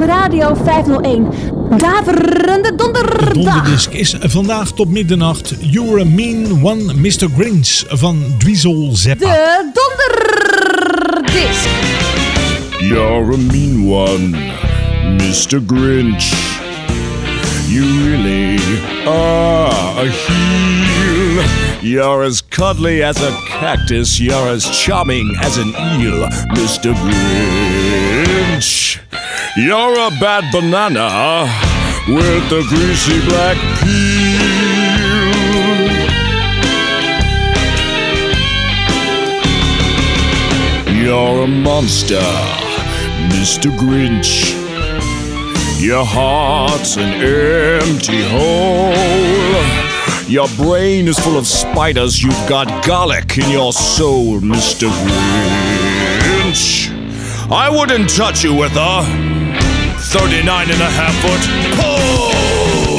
Van Radio 501. Daverende donderdag. Donderdisc is vandaag tot middernacht You're a Mean One Mr. Grinch van Dweezil Zappa. De donderdisc. You're a mean one, Mr. Grinch. You really are a heel. You're as cuddly as a cactus. You're as charming as an eel, Mr. Grinch. You're a bad banana with the greasy black peel. You're a monster, Mr. Grinch. Your heart's an empty hole. Your brain is full of spiders. You've got garlic in your soul, Mr. Grinch. I wouldn't touch you with a 39 and a half foot pole.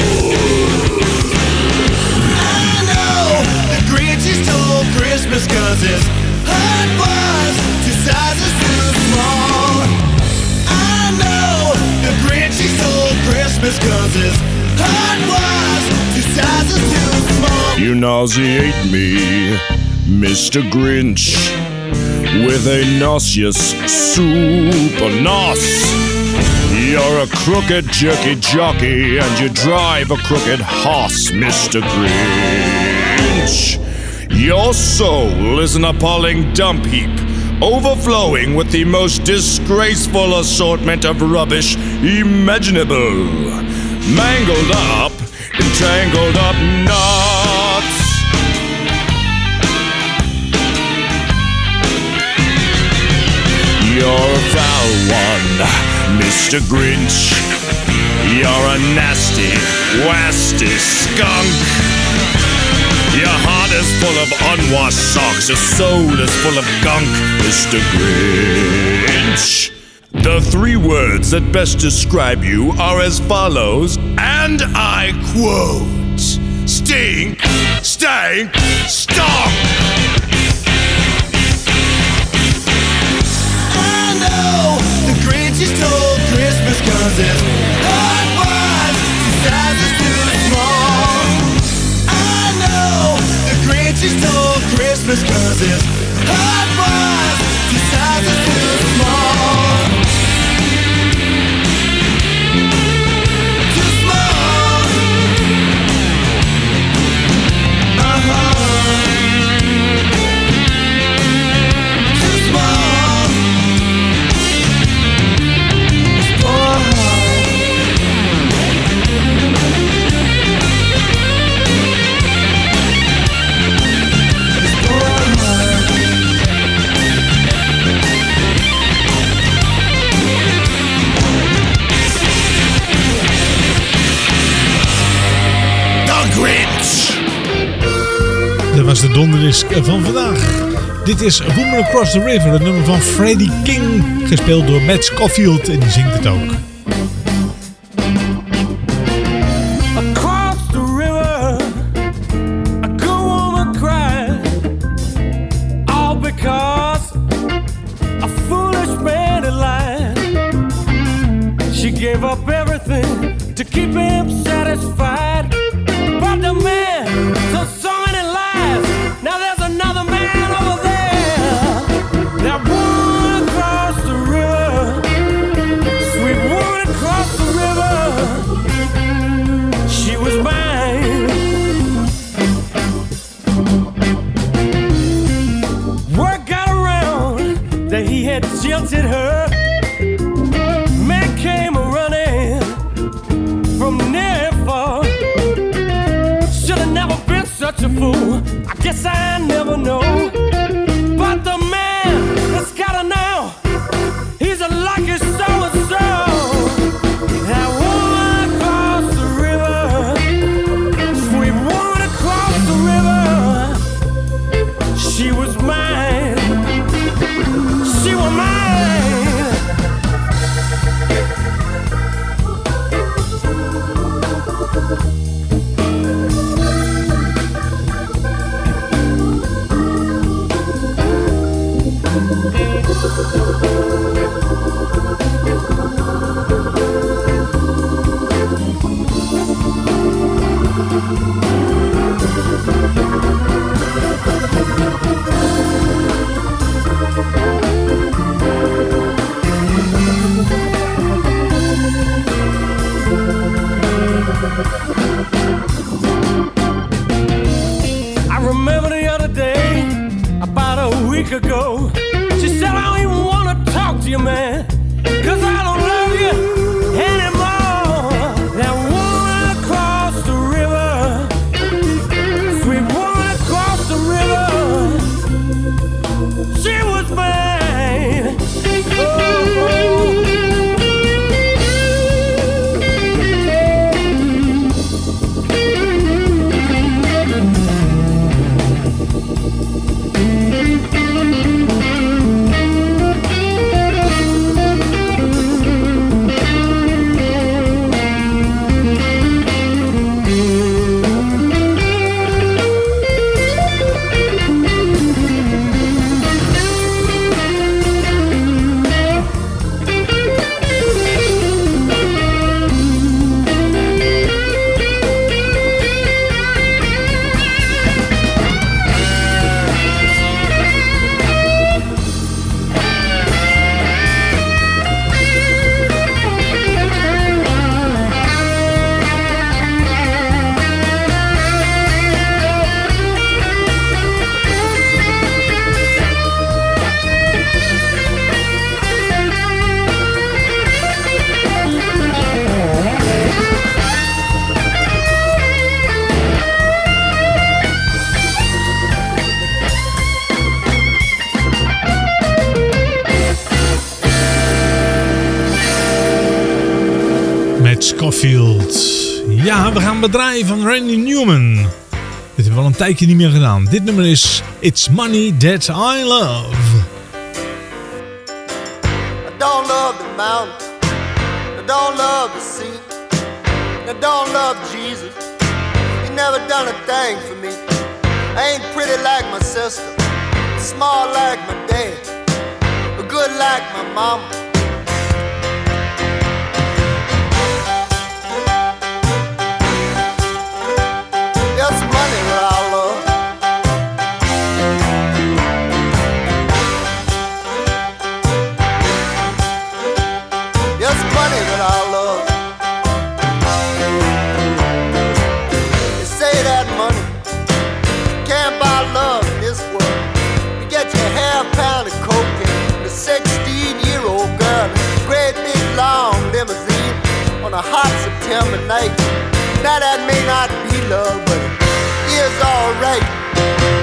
I know the Grinch stole Christmas cause his heart was two sizes too small. I know the Grinch stole Christmas cause his heart was two sizes too small. You nauseate me, Mr. Grinch, with a nauseous super nos. You're a crooked jerky jockey and you drive a crooked horse, Mr. Grinch. Your soul is an appalling dump heap, overflowing with the most disgraceful assortment of rubbish imaginable. Mangled up, entangled up knots. You're a foul one, Mr. Grinch. You're a nasty, wasty skunk. Your heart is full of unwashed socks. Your soul is full of gunk, Mr. Grinch. The three words that best describe you are as follows, and I quote Stink, stank, stunk. I know the Grinch stole hard too small I know the Grinch stole Christmas cause it's hard one van vandaag. Dit is Woman Across the River, het nummer van Freddie King. Gespeeld door Matt Scofield en die zingt het ook. bedrijf van Randy Newman. Dit hebben we al een tijdje niet meer gedaan. Dit nummer is It's Money That I Love. I don't love the mountain. I don't love the sea. I don't love Jesus. He never done a thing for me. I ain't pretty like my sister. Small like my dad. But good like my mama. a hot September night. Now that may not be love, but it is alright.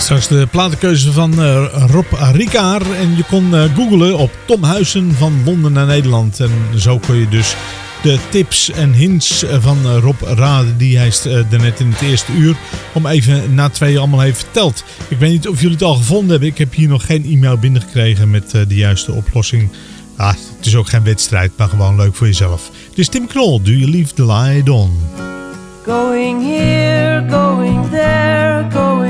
Straks de platenkeuze van eh, Rob Ricard. En je kon uh, googlen op Tom Huizen van Londen naar Nederland. En zo kon je dus de tips en hints van uh, Rob raden die hij net in het eerste uur om even na twee allemaal heeft verteld. Ik weet niet of jullie het al gevonden hebben. Ik heb hier nog geen e-mail binnengekregen met de juiste oplossing. Ah, het is ook geen wedstrijd, maar gewoon leuk voor jezelf. Dus Tim Knol, Do You Leave The Light On? Going here, going there, going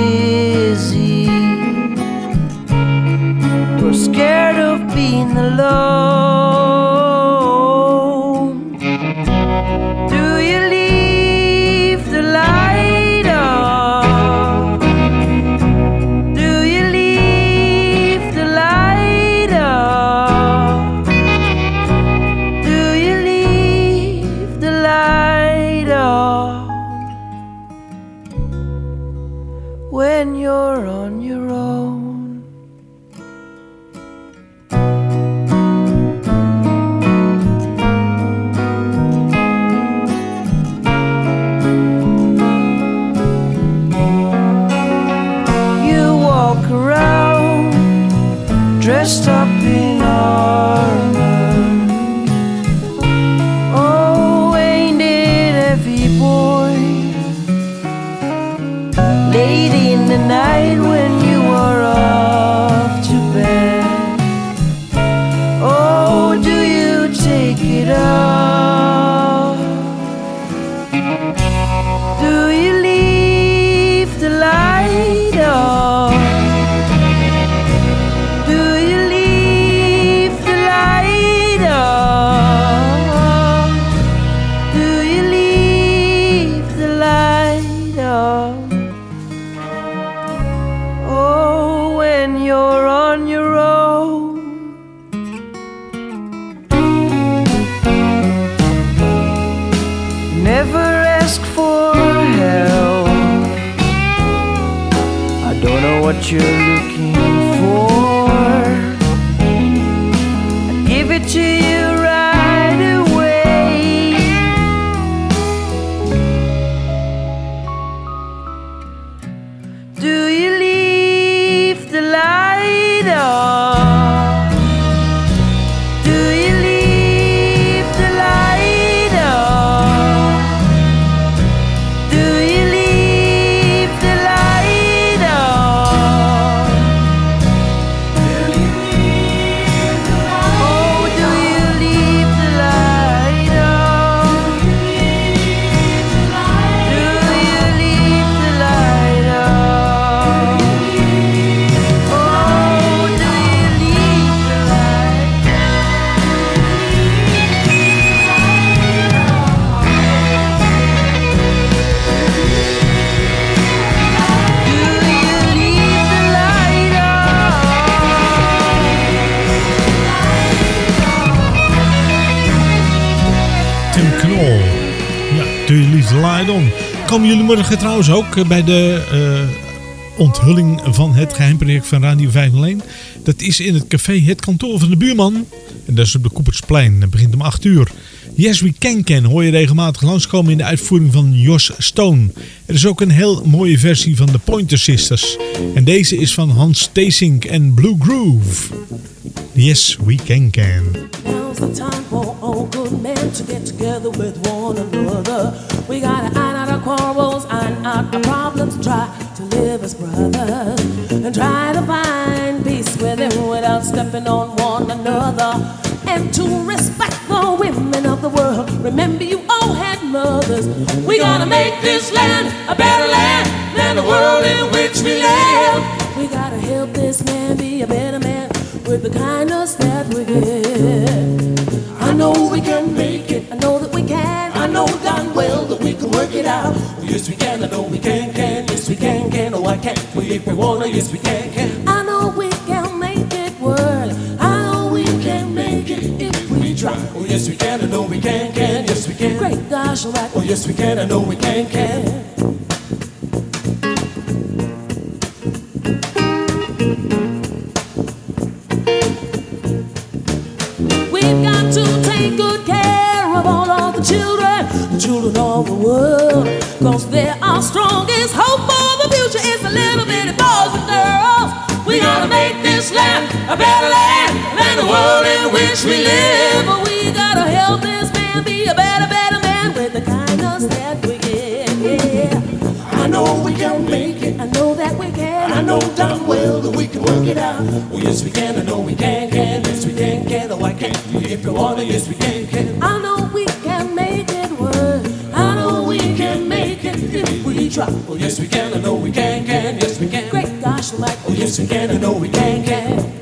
me dizzy. You're scared of being alone. Komen jullie morgen trouwens ook eh, bij de eh, onthulling van het geheimproject van Radio 501? Dat is in het café Het Kantoor van de Buurman. En dat is op de Koepertsplein. Dat begint om 8 uur. Yes We Can Can hoor je regelmatig langskomen in de uitvoering van Jos Stone. Er is ook een heel mooie versie van de Pointer Sisters. En deze is van Hans Stacink en Blue Groove. Yes We Can Can. Our quarrels, and our problems, try to live as brothers, and try to find peace within without stepping on one another. And to respect the women of the world. Remember, you all had mothers. We gotta make this land a better land than the world in which we live. We gotta help this man be a better man with the kindness that we give. I know we can make it. I know that we can. I know darn work it out. Yes, we can. I know we can, can. Yes, we can, can. Oh, I can. We if we wanna. Yes, we can, can. I know we can make it work. I know we can make it if we try. Oh, yes, we can. I know we can, can. Yes, we can. Great gosh, all right. Oh, yes, we can. I know we can, can. Of the world. Cause they're our strongest hope for the future. It's the little bitty boys and girls. We gotta make this land a better land than the world in which we live. But we gotta help this man be a better, better man with the kindness that we give. Yeah. I know we can make it. I know that we can. I know damn well that we can work it out. Oh yes we can. I know we can. Can yes we can. Can oh why can't? If you wanna, yes we can. Can. Try. Oh yes we can. I know we can. Can yes we can. Great gosh, Mike. Oh yes we can. I know we can. Can.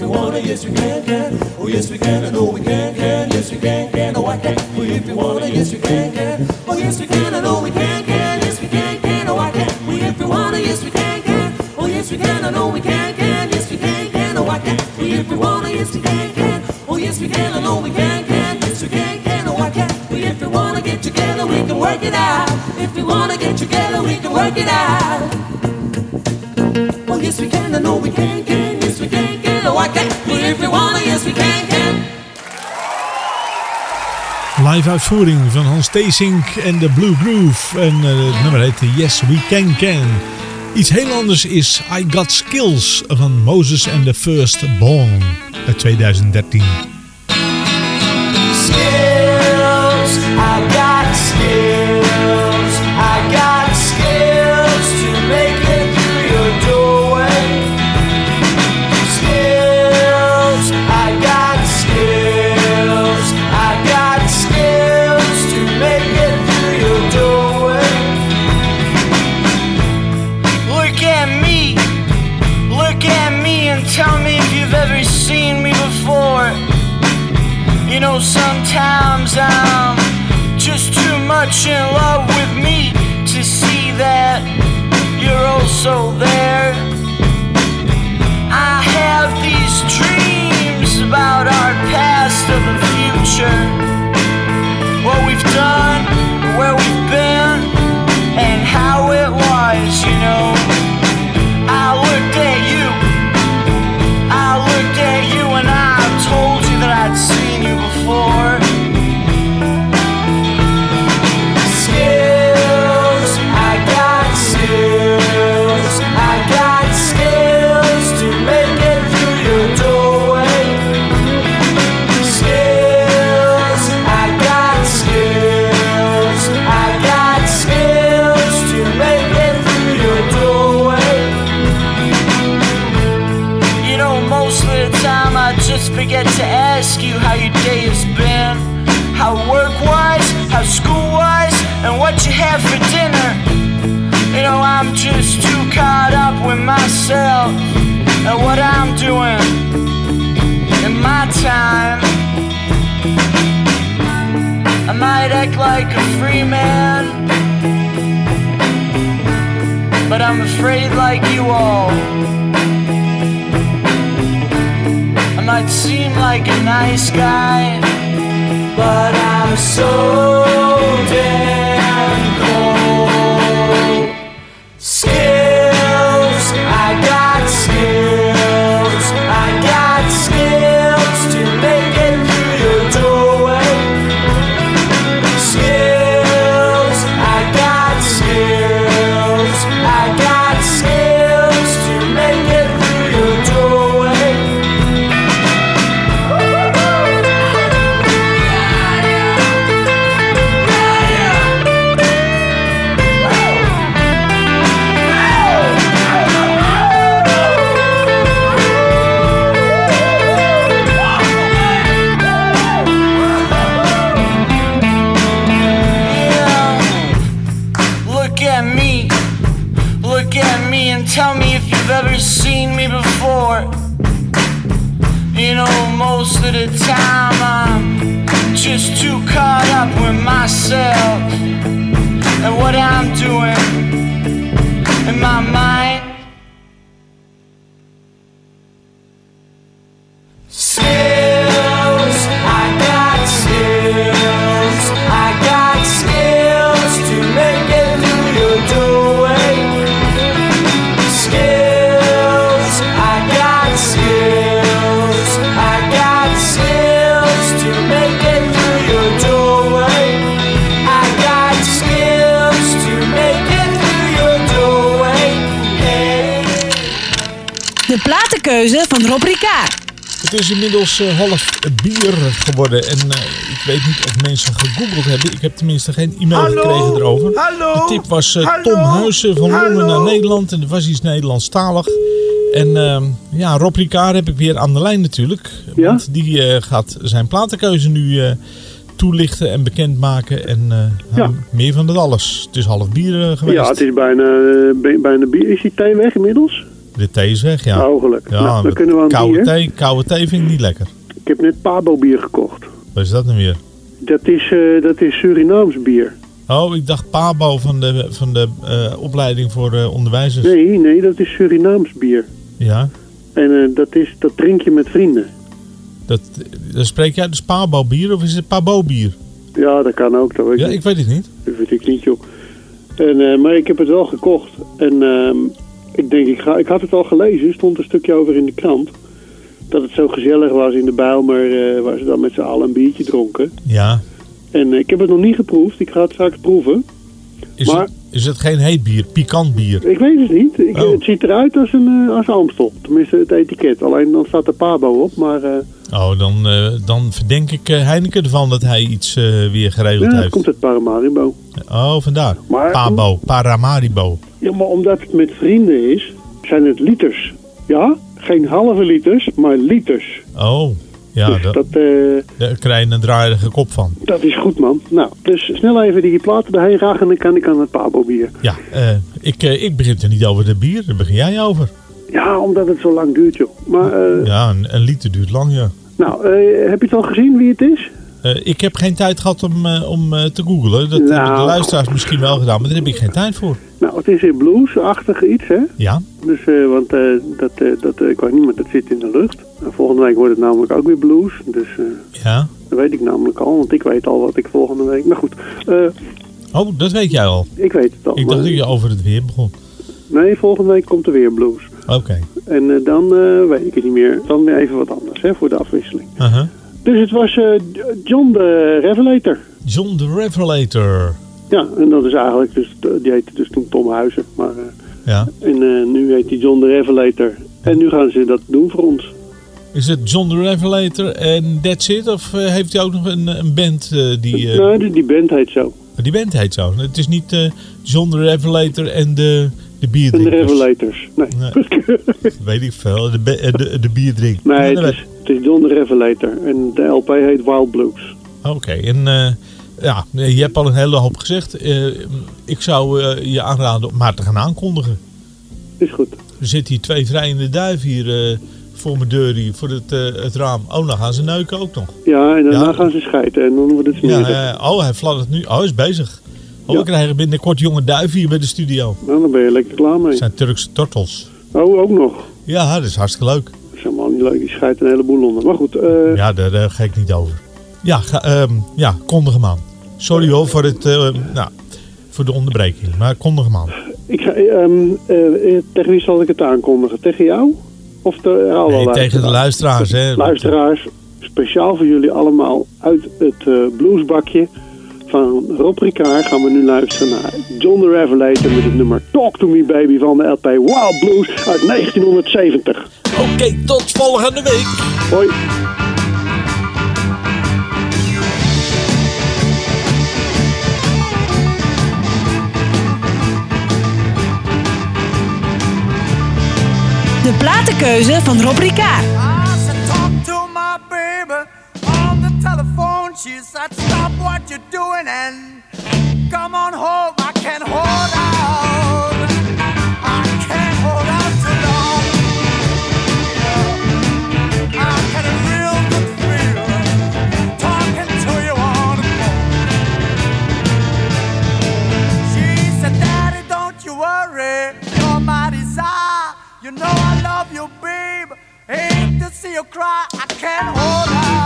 If we wanna, yes we can. Can. Oh yes we can. I know we can. Can yes we can. Can oh why can't we? If we wanna, yes we can. Can. Oh yes we can. I know we can. Can yes we can. Can oh why can't we? If we wanna, yes we can. Can. Oh yes we can. I know we can. Can yes we can. Can oh why can't we? If we wanna, yes we can. Can. Oh yes we can. I know we can. Can yes we can. Can oh why can't we? If we wanna get together, we can work it out. If we wanna get together, we can work it out. Oh yes we can. I know we can. Can yes we can. Can we? If we wanna, yes we can. Can. Live uitvoering van Hans Theesink en de Blue Groove. En eh, het nummer heet Yes We Can Can. Iets heel anders is I Got Skills van Moses and the First Born uit 2013. Myself and what I'm doing in my time. I might act like a free man. But I'm afraid, like you all, I might seem like a nice guy, but I'm so damn most of the time I'm just too caught up with myself and what I'm doing in my mind. Van Rob Ricard. Het is inmiddels eh, half bier geworden en eh, ik weet niet of mensen gegoogeld hebben. Ik heb tenminste geen e-mail Hallo? gekregen erover. Hallo? De tip was eh, Hallo? Tom Huizen van Londen naar Nederland en dat was iets Nederlandstalig. En ehm, ja, Rob Ricard heb ik weer aan de lijn natuurlijk. Want die eh, gaat zijn platenkeuze nu eh, toelichten en bekendmaken. En eh, nou, meer van dat alles. Het is half bier eh, geweest. Ja, het is bijna, bij- bijna bier. Is die thee weg inmiddels? De thee weg, ja. Gelukkig. Ja, Nou, dan kunnen we aan koude bier. thee, koude thee vind ik niet lekker. Ik heb net Pabo bier gekocht. Wat is dat nou weer? Dat is, eh, dat is Surinaams bier. Oh, ik dacht Pabo van de, van de eh, opleiding voor eh, onderwijzers. Nee, nee, dat is Surinaams bier. Ja, En dat, is, dat drink je met vrienden. dat, dan spreek jij dus Pabo bier of is het Pabo bier? Ja, dat kan ook. Dat weet Ja, ik weet het niet. Dat weet ik niet, joh. En, maar ik heb het wel gekocht. En ehm, ik denk, ik, ga, ik had het al gelezen. Er stond een stukje over in de krant. Dat het zo gezellig was in de Bijlmer. eh waar ze dan met z'n allen een biertje dronken. Ja. En eh, ik heb het nog niet geproefd. Ik ga het straks proeven. Is, Maar- het, is het geen heet bier, pikant bier? Ik weet het niet. Ik, Oh. Het ziet eruit als een eh, als Amstel. Tenminste, het etiket. Alleen dan staat er Pabo op. Maar Oh, dan, eh, dan verdenk ik Heineken ervan dat hij iets weer geregeld ja, heeft. komt uit Paramaribo. Oh, vandaar. Maar- Pabo, Paramaribo. Ja, maar omdat het met vrienden is, zijn het liters. Ja, geen halve liters, maar liters. Oh, ja, Dus dat, dat, eh, daar krijg je een draaierige kop van. dat is goed, man. Nou, dus snel even die platen erheen graag en dan kan ik aan het Pabo bier. Ja, eh, ik, eh, ik begin er niet over de bier, daar begin jij over. Ja, omdat het zo lang duurt, joh. Maar, Ja, een, een liter duurt lang, ja. nou, heb je het al gezien wie het is? Eh, ik heb geen tijd gehad om, eh, om eh, te googlen. Dat Nou. hebben de luisteraars misschien wel gedaan, maar daar heb ik geen tijd voor. Nou, het is in blues-achtig iets, hè? Ja? Dus, want dat, dat, ik weet niet, maar dat zit in de lucht. En volgende week wordt het namelijk ook weer blues. Dus Ja? dat weet ik namelijk al, want ik weet al wat ik volgende week... Maar goed, Oh, dat weet jij al. ik weet het al. Ik dacht dat je over het weer begon. Nee, volgende week komt er weer blues. Oké. En dan weet ik het niet meer. Dan weer even wat anders, hè, voor de afwisseling. Uh-huh. Dus het was eh, John de Revelator. John the Revelator. Ja, en dat is eigenlijk, dus, die heette dus toen Tom Huizen. Maar, eh, Ja. en eh, nu heet hij John de Revelator. En nu gaan ze dat doen voor ons. Is het John the Revelator en that's it? Of eh, heeft hij ook nog een, een band eh, die... eh, Nou, die, die band heet zo. Die band heet zo. Het is niet eh, John the Revelator en de, de En de bierdrinkers. Revelators. Nee. Weet ik veel. De, eh, de, de bierdrink. Nee, het dat is, is John de Revelator. En de LP heet Wild Blues. Oké, en eh, ja, je hebt al een hele hoop gezegd. Eh, ik zou eh, je aanraden om maar te gaan aankondigen. Is goed. Er zitten hier twee vrijende duiven hier voor mijn deur hier, voor het, het raam. Oh, dan gaan ze neuken ook nog. Ja, en daarna Ja. gaan ze schijten en dan wordt het Ja, smerig. eh, oh, hij fladdert nu. Oh, hij is bezig. Oh, we krijgen binnenkort jonge duiven hier bij de studio. Nou, dan ben je lekker klaar mee. Het zijn Turkse tortels. Oh, ook nog. Ja, dat is hartstikke leuk. Niet leuk. Die schijt een heleboel onder. Maar goed, eh, Ja, daar, daar ga ik niet over. Ja, ga, ehm, ja kondig hem aan. Sorry hoor voor, het, eh, nou, voor de onderbreking, maar kondig hem aan. ik ga, ehm, eh, tegen wie zal ik het aankondigen? Tegen jou? Of de, alle Nee, tegen de luisteraars. Hè. Luisteraars, speciaal voor jullie allemaal uit het bluesbakje van Rob Ricard gaan we nu luisteren naar John the Revelator met het nummer Talk to Me Baby van de LP Wild Blues uit 1970. Oké, tot volgende week. Hoi. De platenkeuze van Rob Ricard. She said, Stop what you're doing and come on home. I can't hold out. I can't hold out too long. I had a real good feel talking to you on the phone. She said, Daddy, don't you worry. You're my desire. You know I love you, babe. Hate to see you cry. I can't hold out.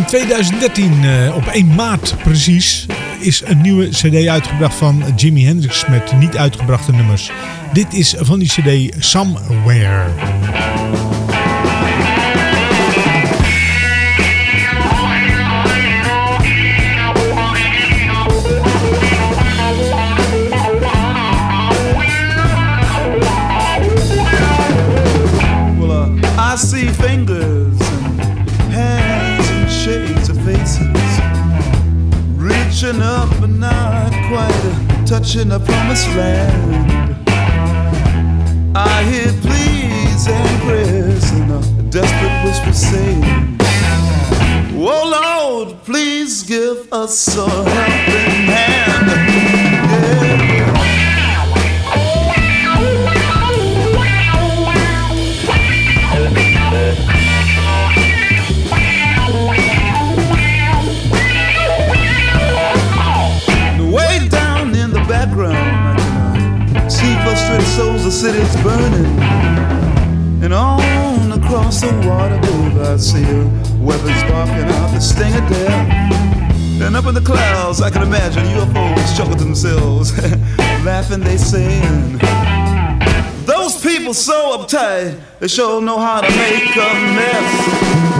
In 2013, eh, op 1 maart precies, is een nieuwe cd uitgebracht van Jimi Hendrix met niet uitgebrachte nummers. Dit is van die cd Somewhere. Well, I see fingers reaching up but not quite touching the promised land. I hear pleas and prayers and a desperate whisper saying, Oh Lord, please give us a hand. The sting of death. And up in the clouds, I can imagine UFOs chuckle to themselves, laughing, they saying, Those people so uptight, they sure know how to make a mess.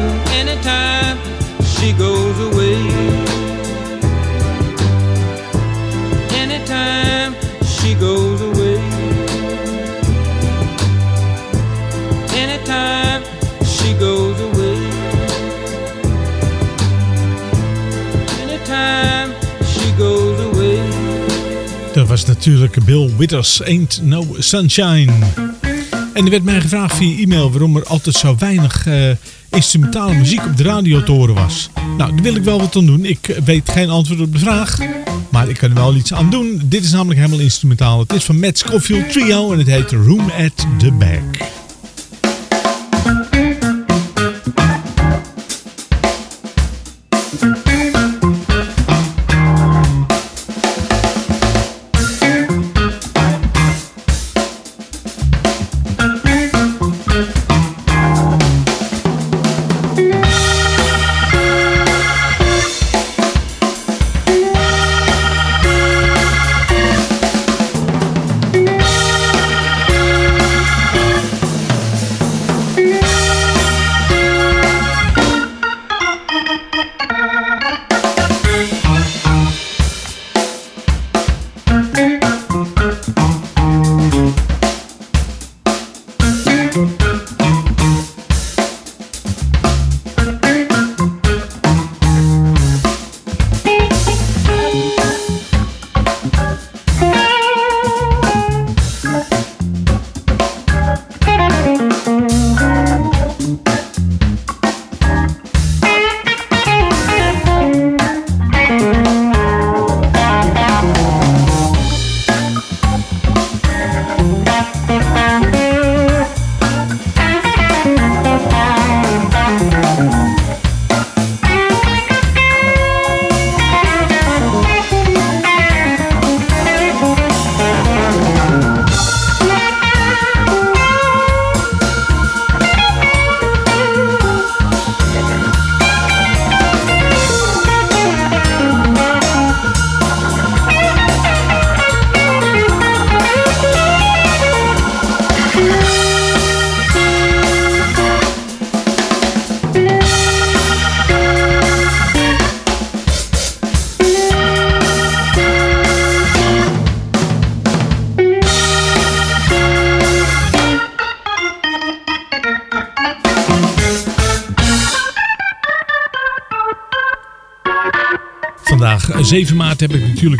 natuurlijk Bill Withers, Ain't No Sunshine. En er werd mij gevraagd via e-mail waarom er altijd zo weinig eh, instrumentale muziek op de radio te horen was. Nou, daar wil ik wel wat aan doen. Ik weet geen antwoord op de vraag, maar ik kan er wel iets aan doen. Dit is namelijk helemaal instrumentaal. Het is van Matt Scofield Trio en het heet Room at the Back.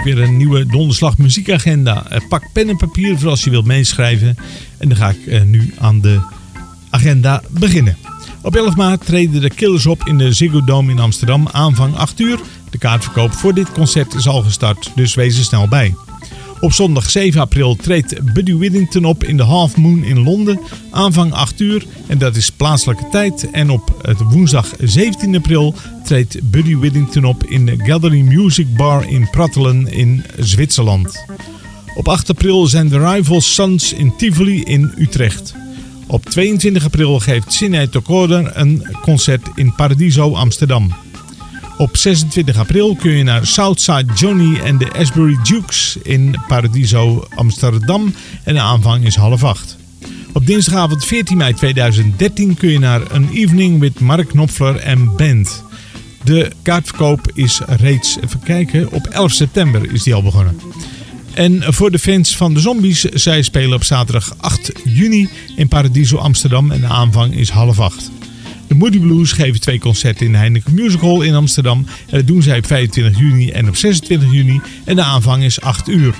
Natuurlijk weer een nieuwe donderslag muziekagenda. Eh, Pak pen en papier voor als je wilt meeschrijven. En dan ga ik eh, nu aan de agenda beginnen. Op 11 maart treden de Killers op in de Ziggo Dome in Amsterdam. Aanvang 8 uur. De kaartverkoop voor dit concert is al gestart, dus wees er snel bij. Op zondag 7 april treedt Buddy Whittington op in de Half Moon in Londen. Aanvang 8 uur en dat is plaatselijke tijd. En op woensdag 17 april treedt Buddy Whittington op in de Gathering Music Bar in Prattelen in Zwitserland. Op 8 april zijn de Rival Sons in Tivoli in Utrecht. Op 22 april geeft Sinead Tokorder een concert in Paradiso Amsterdam. Op 26 april kun je naar Southside Johnny en de Asbury Dukes in Paradiso Amsterdam en de aanvang is half acht. Op dinsdagavond 14 mei 2013 kun je naar een evening with Mark Knopfler en band. De kaartverkoop is reeds, even kijken, op 11 september is die al begonnen. En voor de fans van de Zombies, zij spelen op zaterdag 8 juni in Paradiso Amsterdam en de aanvang is half acht. De Moody Blues geven twee concerten in de Heineken Music Hall in Amsterdam. En dat doen zij op 25 juni en op 26 juni en de aanvang is 8 uur.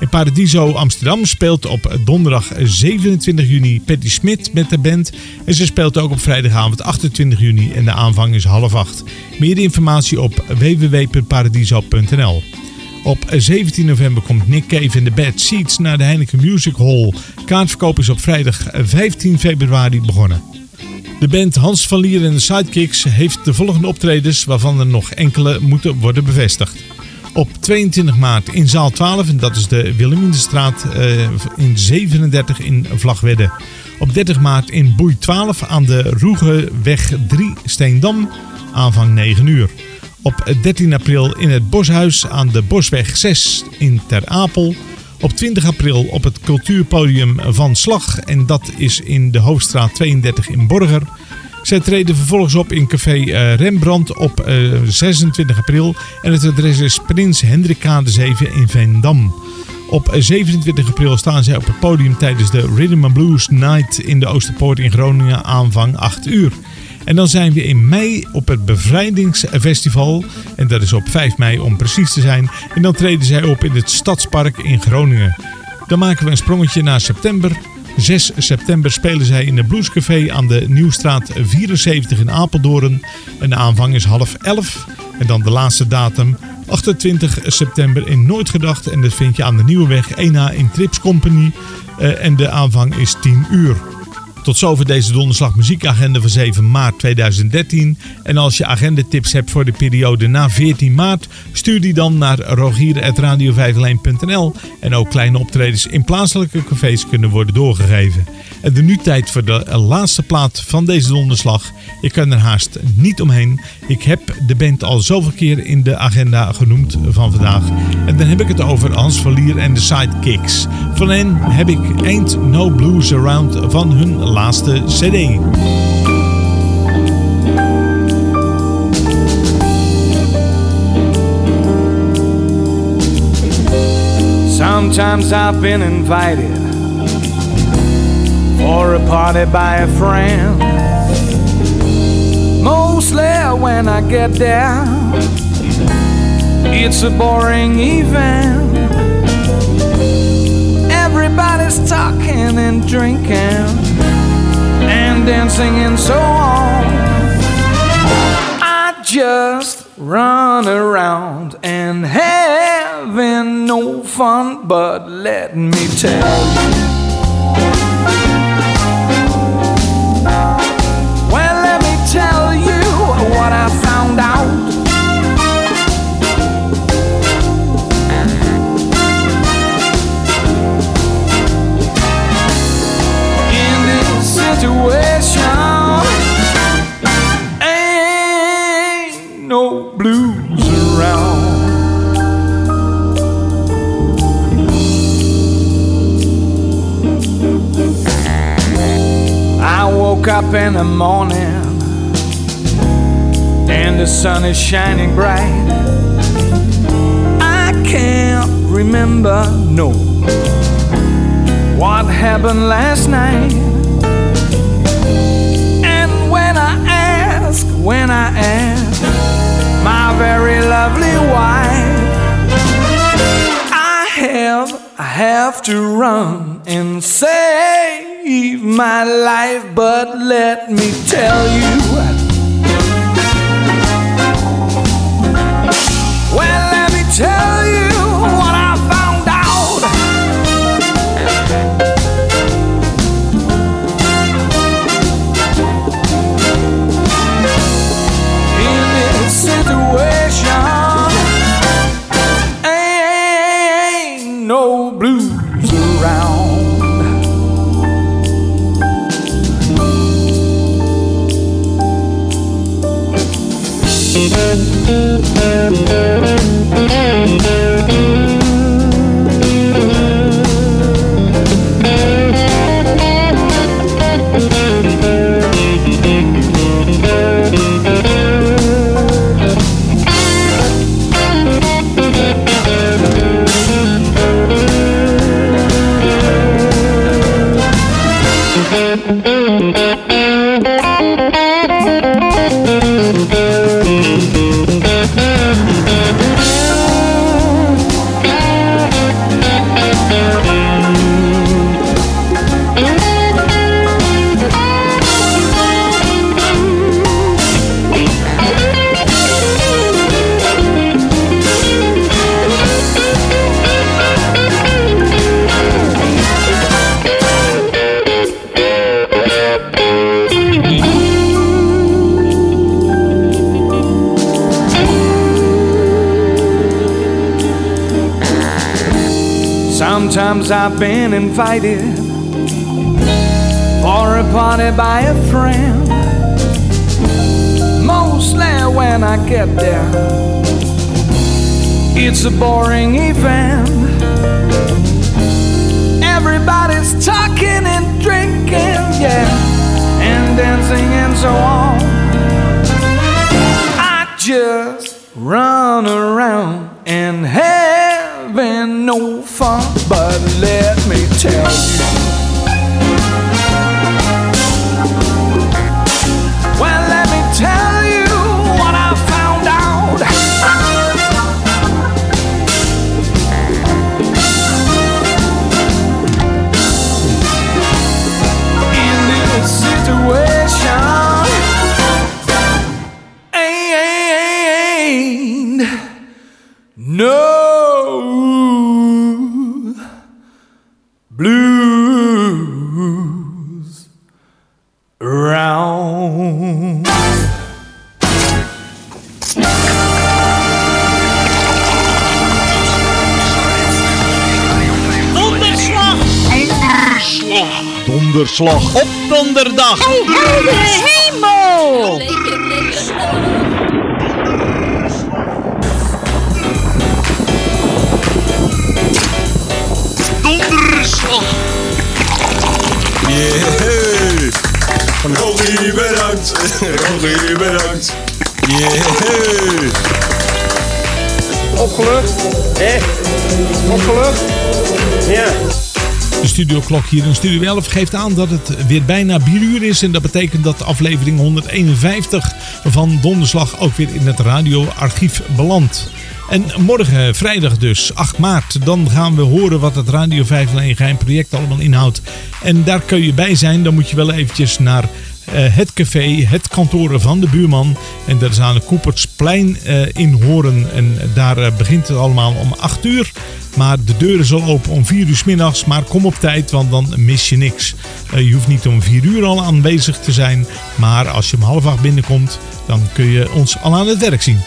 In Paradiso Amsterdam speelt op donderdag 27 juni Patty Smit met de band. En ze speelt ook op vrijdagavond 28 juni en de aanvang is half acht. Meer informatie op www.paradiso.nl. Op 17 november komt Nick Cave in de Bad Seats naar de Heineken Music Hall. Kaartverkoop is op vrijdag 15 februari begonnen. De band Hans van Lier en de Sidekicks heeft de volgende optredens waarvan er nog enkele moeten worden bevestigd. Op 22 maart in zaal 12, en dat is de Wilhelminastraat eh, in 37 in Vlagwedde. Op 30 maart in Boei 12 aan de Roegeweg 3 Steendam, aanvang 9 uur. Op 13 april in het Boshuis aan de Bosweg 6 in Ter Apel. Op 20 april op het cultuurpodium Van Slag en dat is in de Hoofdstraat 32 in Borger. Zij treden vervolgens op in Café eh, Rembrandt op eh, 26 april en het adres is Prins Hendrikade 7 in Veendam. Op 27 april staan zij op het podium tijdens de Rhythm and Blues Night in de Oosterpoort in Groningen aanvang 8 uur. En dan zijn we in mei op het Bevrijdingsfestival. En dat is op 5 mei om precies te zijn. En dan treden zij op in het Stadspark in Groningen. Dan maken we een sprongetje naar september. 6 september spelen zij in het Bluescafé aan de Nieuwstraat 74 in Apeldoorn. En de aanvang is half 11. En dan de laatste datum 28 september in Nooitgedacht. En dat vind je aan de Nieuweweg 1A in Trips Company. Eh, en de aanvang is 10 uur. Tot zover deze donderslag muziekagenda van 7 maart 2013. En als je agendetips hebt voor de periode na 14 maart, stuur die dan naar rogier.radio En ook kleine optredens in plaatselijke cafés kunnen worden doorgegeven. En de nu tijd voor de laatste plaat van deze donderslag. Ik kan er haast niet omheen. Ik heb de band al zoveel keer in de agenda genoemd van vandaag. En dan heb ik het over Hans Verlier en de Sidekicks. Van hen heb ik Ain't No Blues Around van hun laatste cd. Sometimes I've been invited for a party by a friend. Mostly when I get there, it's a boring event. Everybody's talking and drinking and dancing and so on. I just run around and having no fun, but let me tell you. What I found out. Uh-huh. In this situation, ain't no blues around. I woke up in the morning and the sun is shining bright. I can't remember, no, what happened last night. And when I ask, when I ask my very lovely wife, I have, I have to run and save my life, but let me tell you. Sometimes I've been invited for a party by a friend. Mostly when I get there, it's a boring event. Everybody's talking and drinking, yeah, and dancing and so on. I just run around and but let me tell you. Studioklok hier in Studio 11 geeft aan dat het weer bijna 4 uur is. En dat betekent dat aflevering 151 van Donderslag ook weer in het radioarchief belandt. En morgen, vrijdag dus, 8 maart, dan gaan we horen wat het Radio 501 geheim project allemaal inhoudt. En daar kun je bij zijn, dan moet je wel eventjes naar het café, het kantoor van de buurman. En dat is aan de Koepertsplein eh, in Horen. En daar eh, begint het allemaal om 8 uur. Maar de deuren zal open om 4 uur s middags. Maar kom op tijd, want dan mis je niks. Eh, je hoeft niet om 4 uur al aanwezig te zijn. Maar als je om half acht binnenkomt, dan kun je ons al aan het werk zien.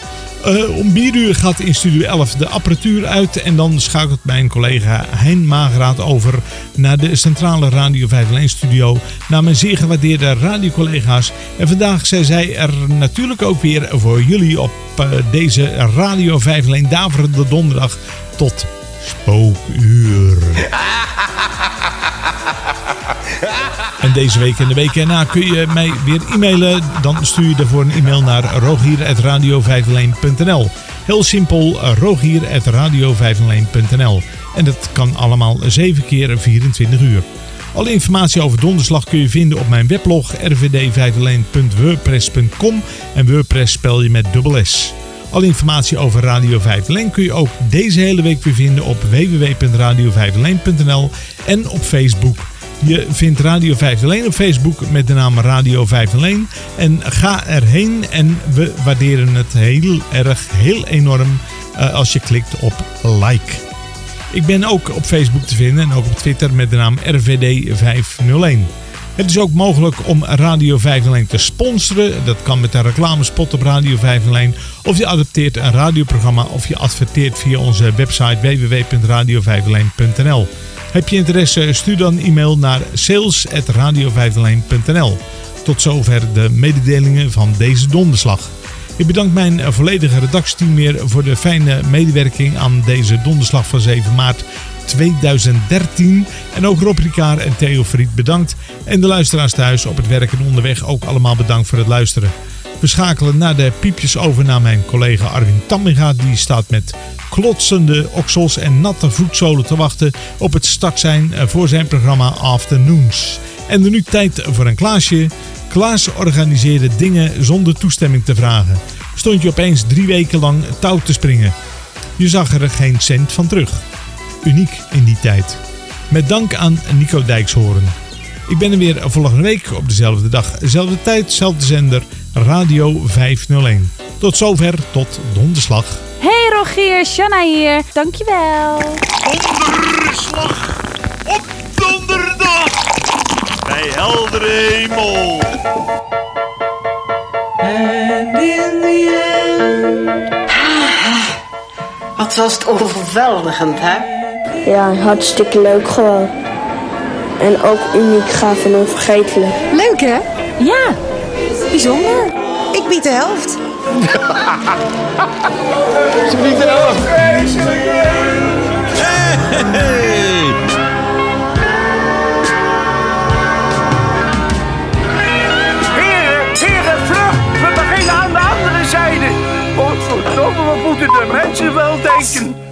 Eh, om 4 uur gaat in Studio 11 de apparatuur uit. En dan schakelt mijn collega Hein Mageraad over naar de centrale Radio 501 studio. Naar mijn zeer gewaardeerde radiocollega's. En vandaag zijn zij er natuurlijk ook weer voor jullie op eh, deze Radio 501 Daverende Donderdag tot spookuur. En deze week en de week erna kun je mij weer e-mailen. Dan stuur je daarvoor een e-mail naar rogier.radio501.nl Heel simpel, rogier.radio501.nl En dat kan allemaal 7 keer 24 uur. Alle informatie over donderslag kun je vinden op mijn weblog rvd501.wordpress.com en WordPress spel je met dubbel S. Alle informatie over Radio 501 kun je ook deze hele week weer vinden op www.radio501.nl en op Facebook. Je vindt Radio 501 op Facebook met de naam Radio 501. En ga erheen en we waarderen het heel erg, heel enorm eh, als je klikt op like. Ik ben ook op Facebook te vinden en ook op Twitter met de naam RVD 501. Het is ook mogelijk om Radio 501 te sponsoren. Dat kan met een reclamespot op Radio 501. Of je adapteert een radioprogramma of je adverteert via onze website www.radio501.nl. Heb je interesse, stuur dan een e-mail naar sales.radio501.nl. Tot zover de mededelingen van deze donderslag. Ik bedank mijn volledige redactieteam weer voor de fijne medewerking aan deze donderslag van 7 maart 2013. En ook Rob Ricard en Theo Fried bedankt. En de luisteraars thuis op het werk en onderweg ook allemaal bedankt voor het luisteren. We schakelen na de piepjes over naar mijn collega Arwin Tamminga. Die staat met klotsende oksels en natte voetzolen te wachten op het startsein voor zijn programma Afternoons. En er nu tijd voor een Klaasje. Klaas organiseerde dingen zonder toestemming te vragen. Stond je opeens drie weken lang touw te springen. Je zag er geen cent van terug. Uniek in die tijd. Met dank aan Nico Dijkshoorn. Ik ben er weer volgende week op dezelfde dag, dezelfde tijd, dezelfde zender, Radio 501. Tot zover, tot donderslag. Hey Rogier, Shanna hier. Dankjewel. Donderslag op donderdag bij heldere hemel. And in the end. Wat was het overweldigend, hè? Ja, hartstikke leuk gewoon. En ook uniek, gaaf en onvergetelijk. Leuk hè? Ja, bijzonder. Ik bied de helft. Ze biedt de helft. Hey. Heren, heren. We beginnen aan de andere zijde. Godverdomme, wat moeten de mensen wel denken?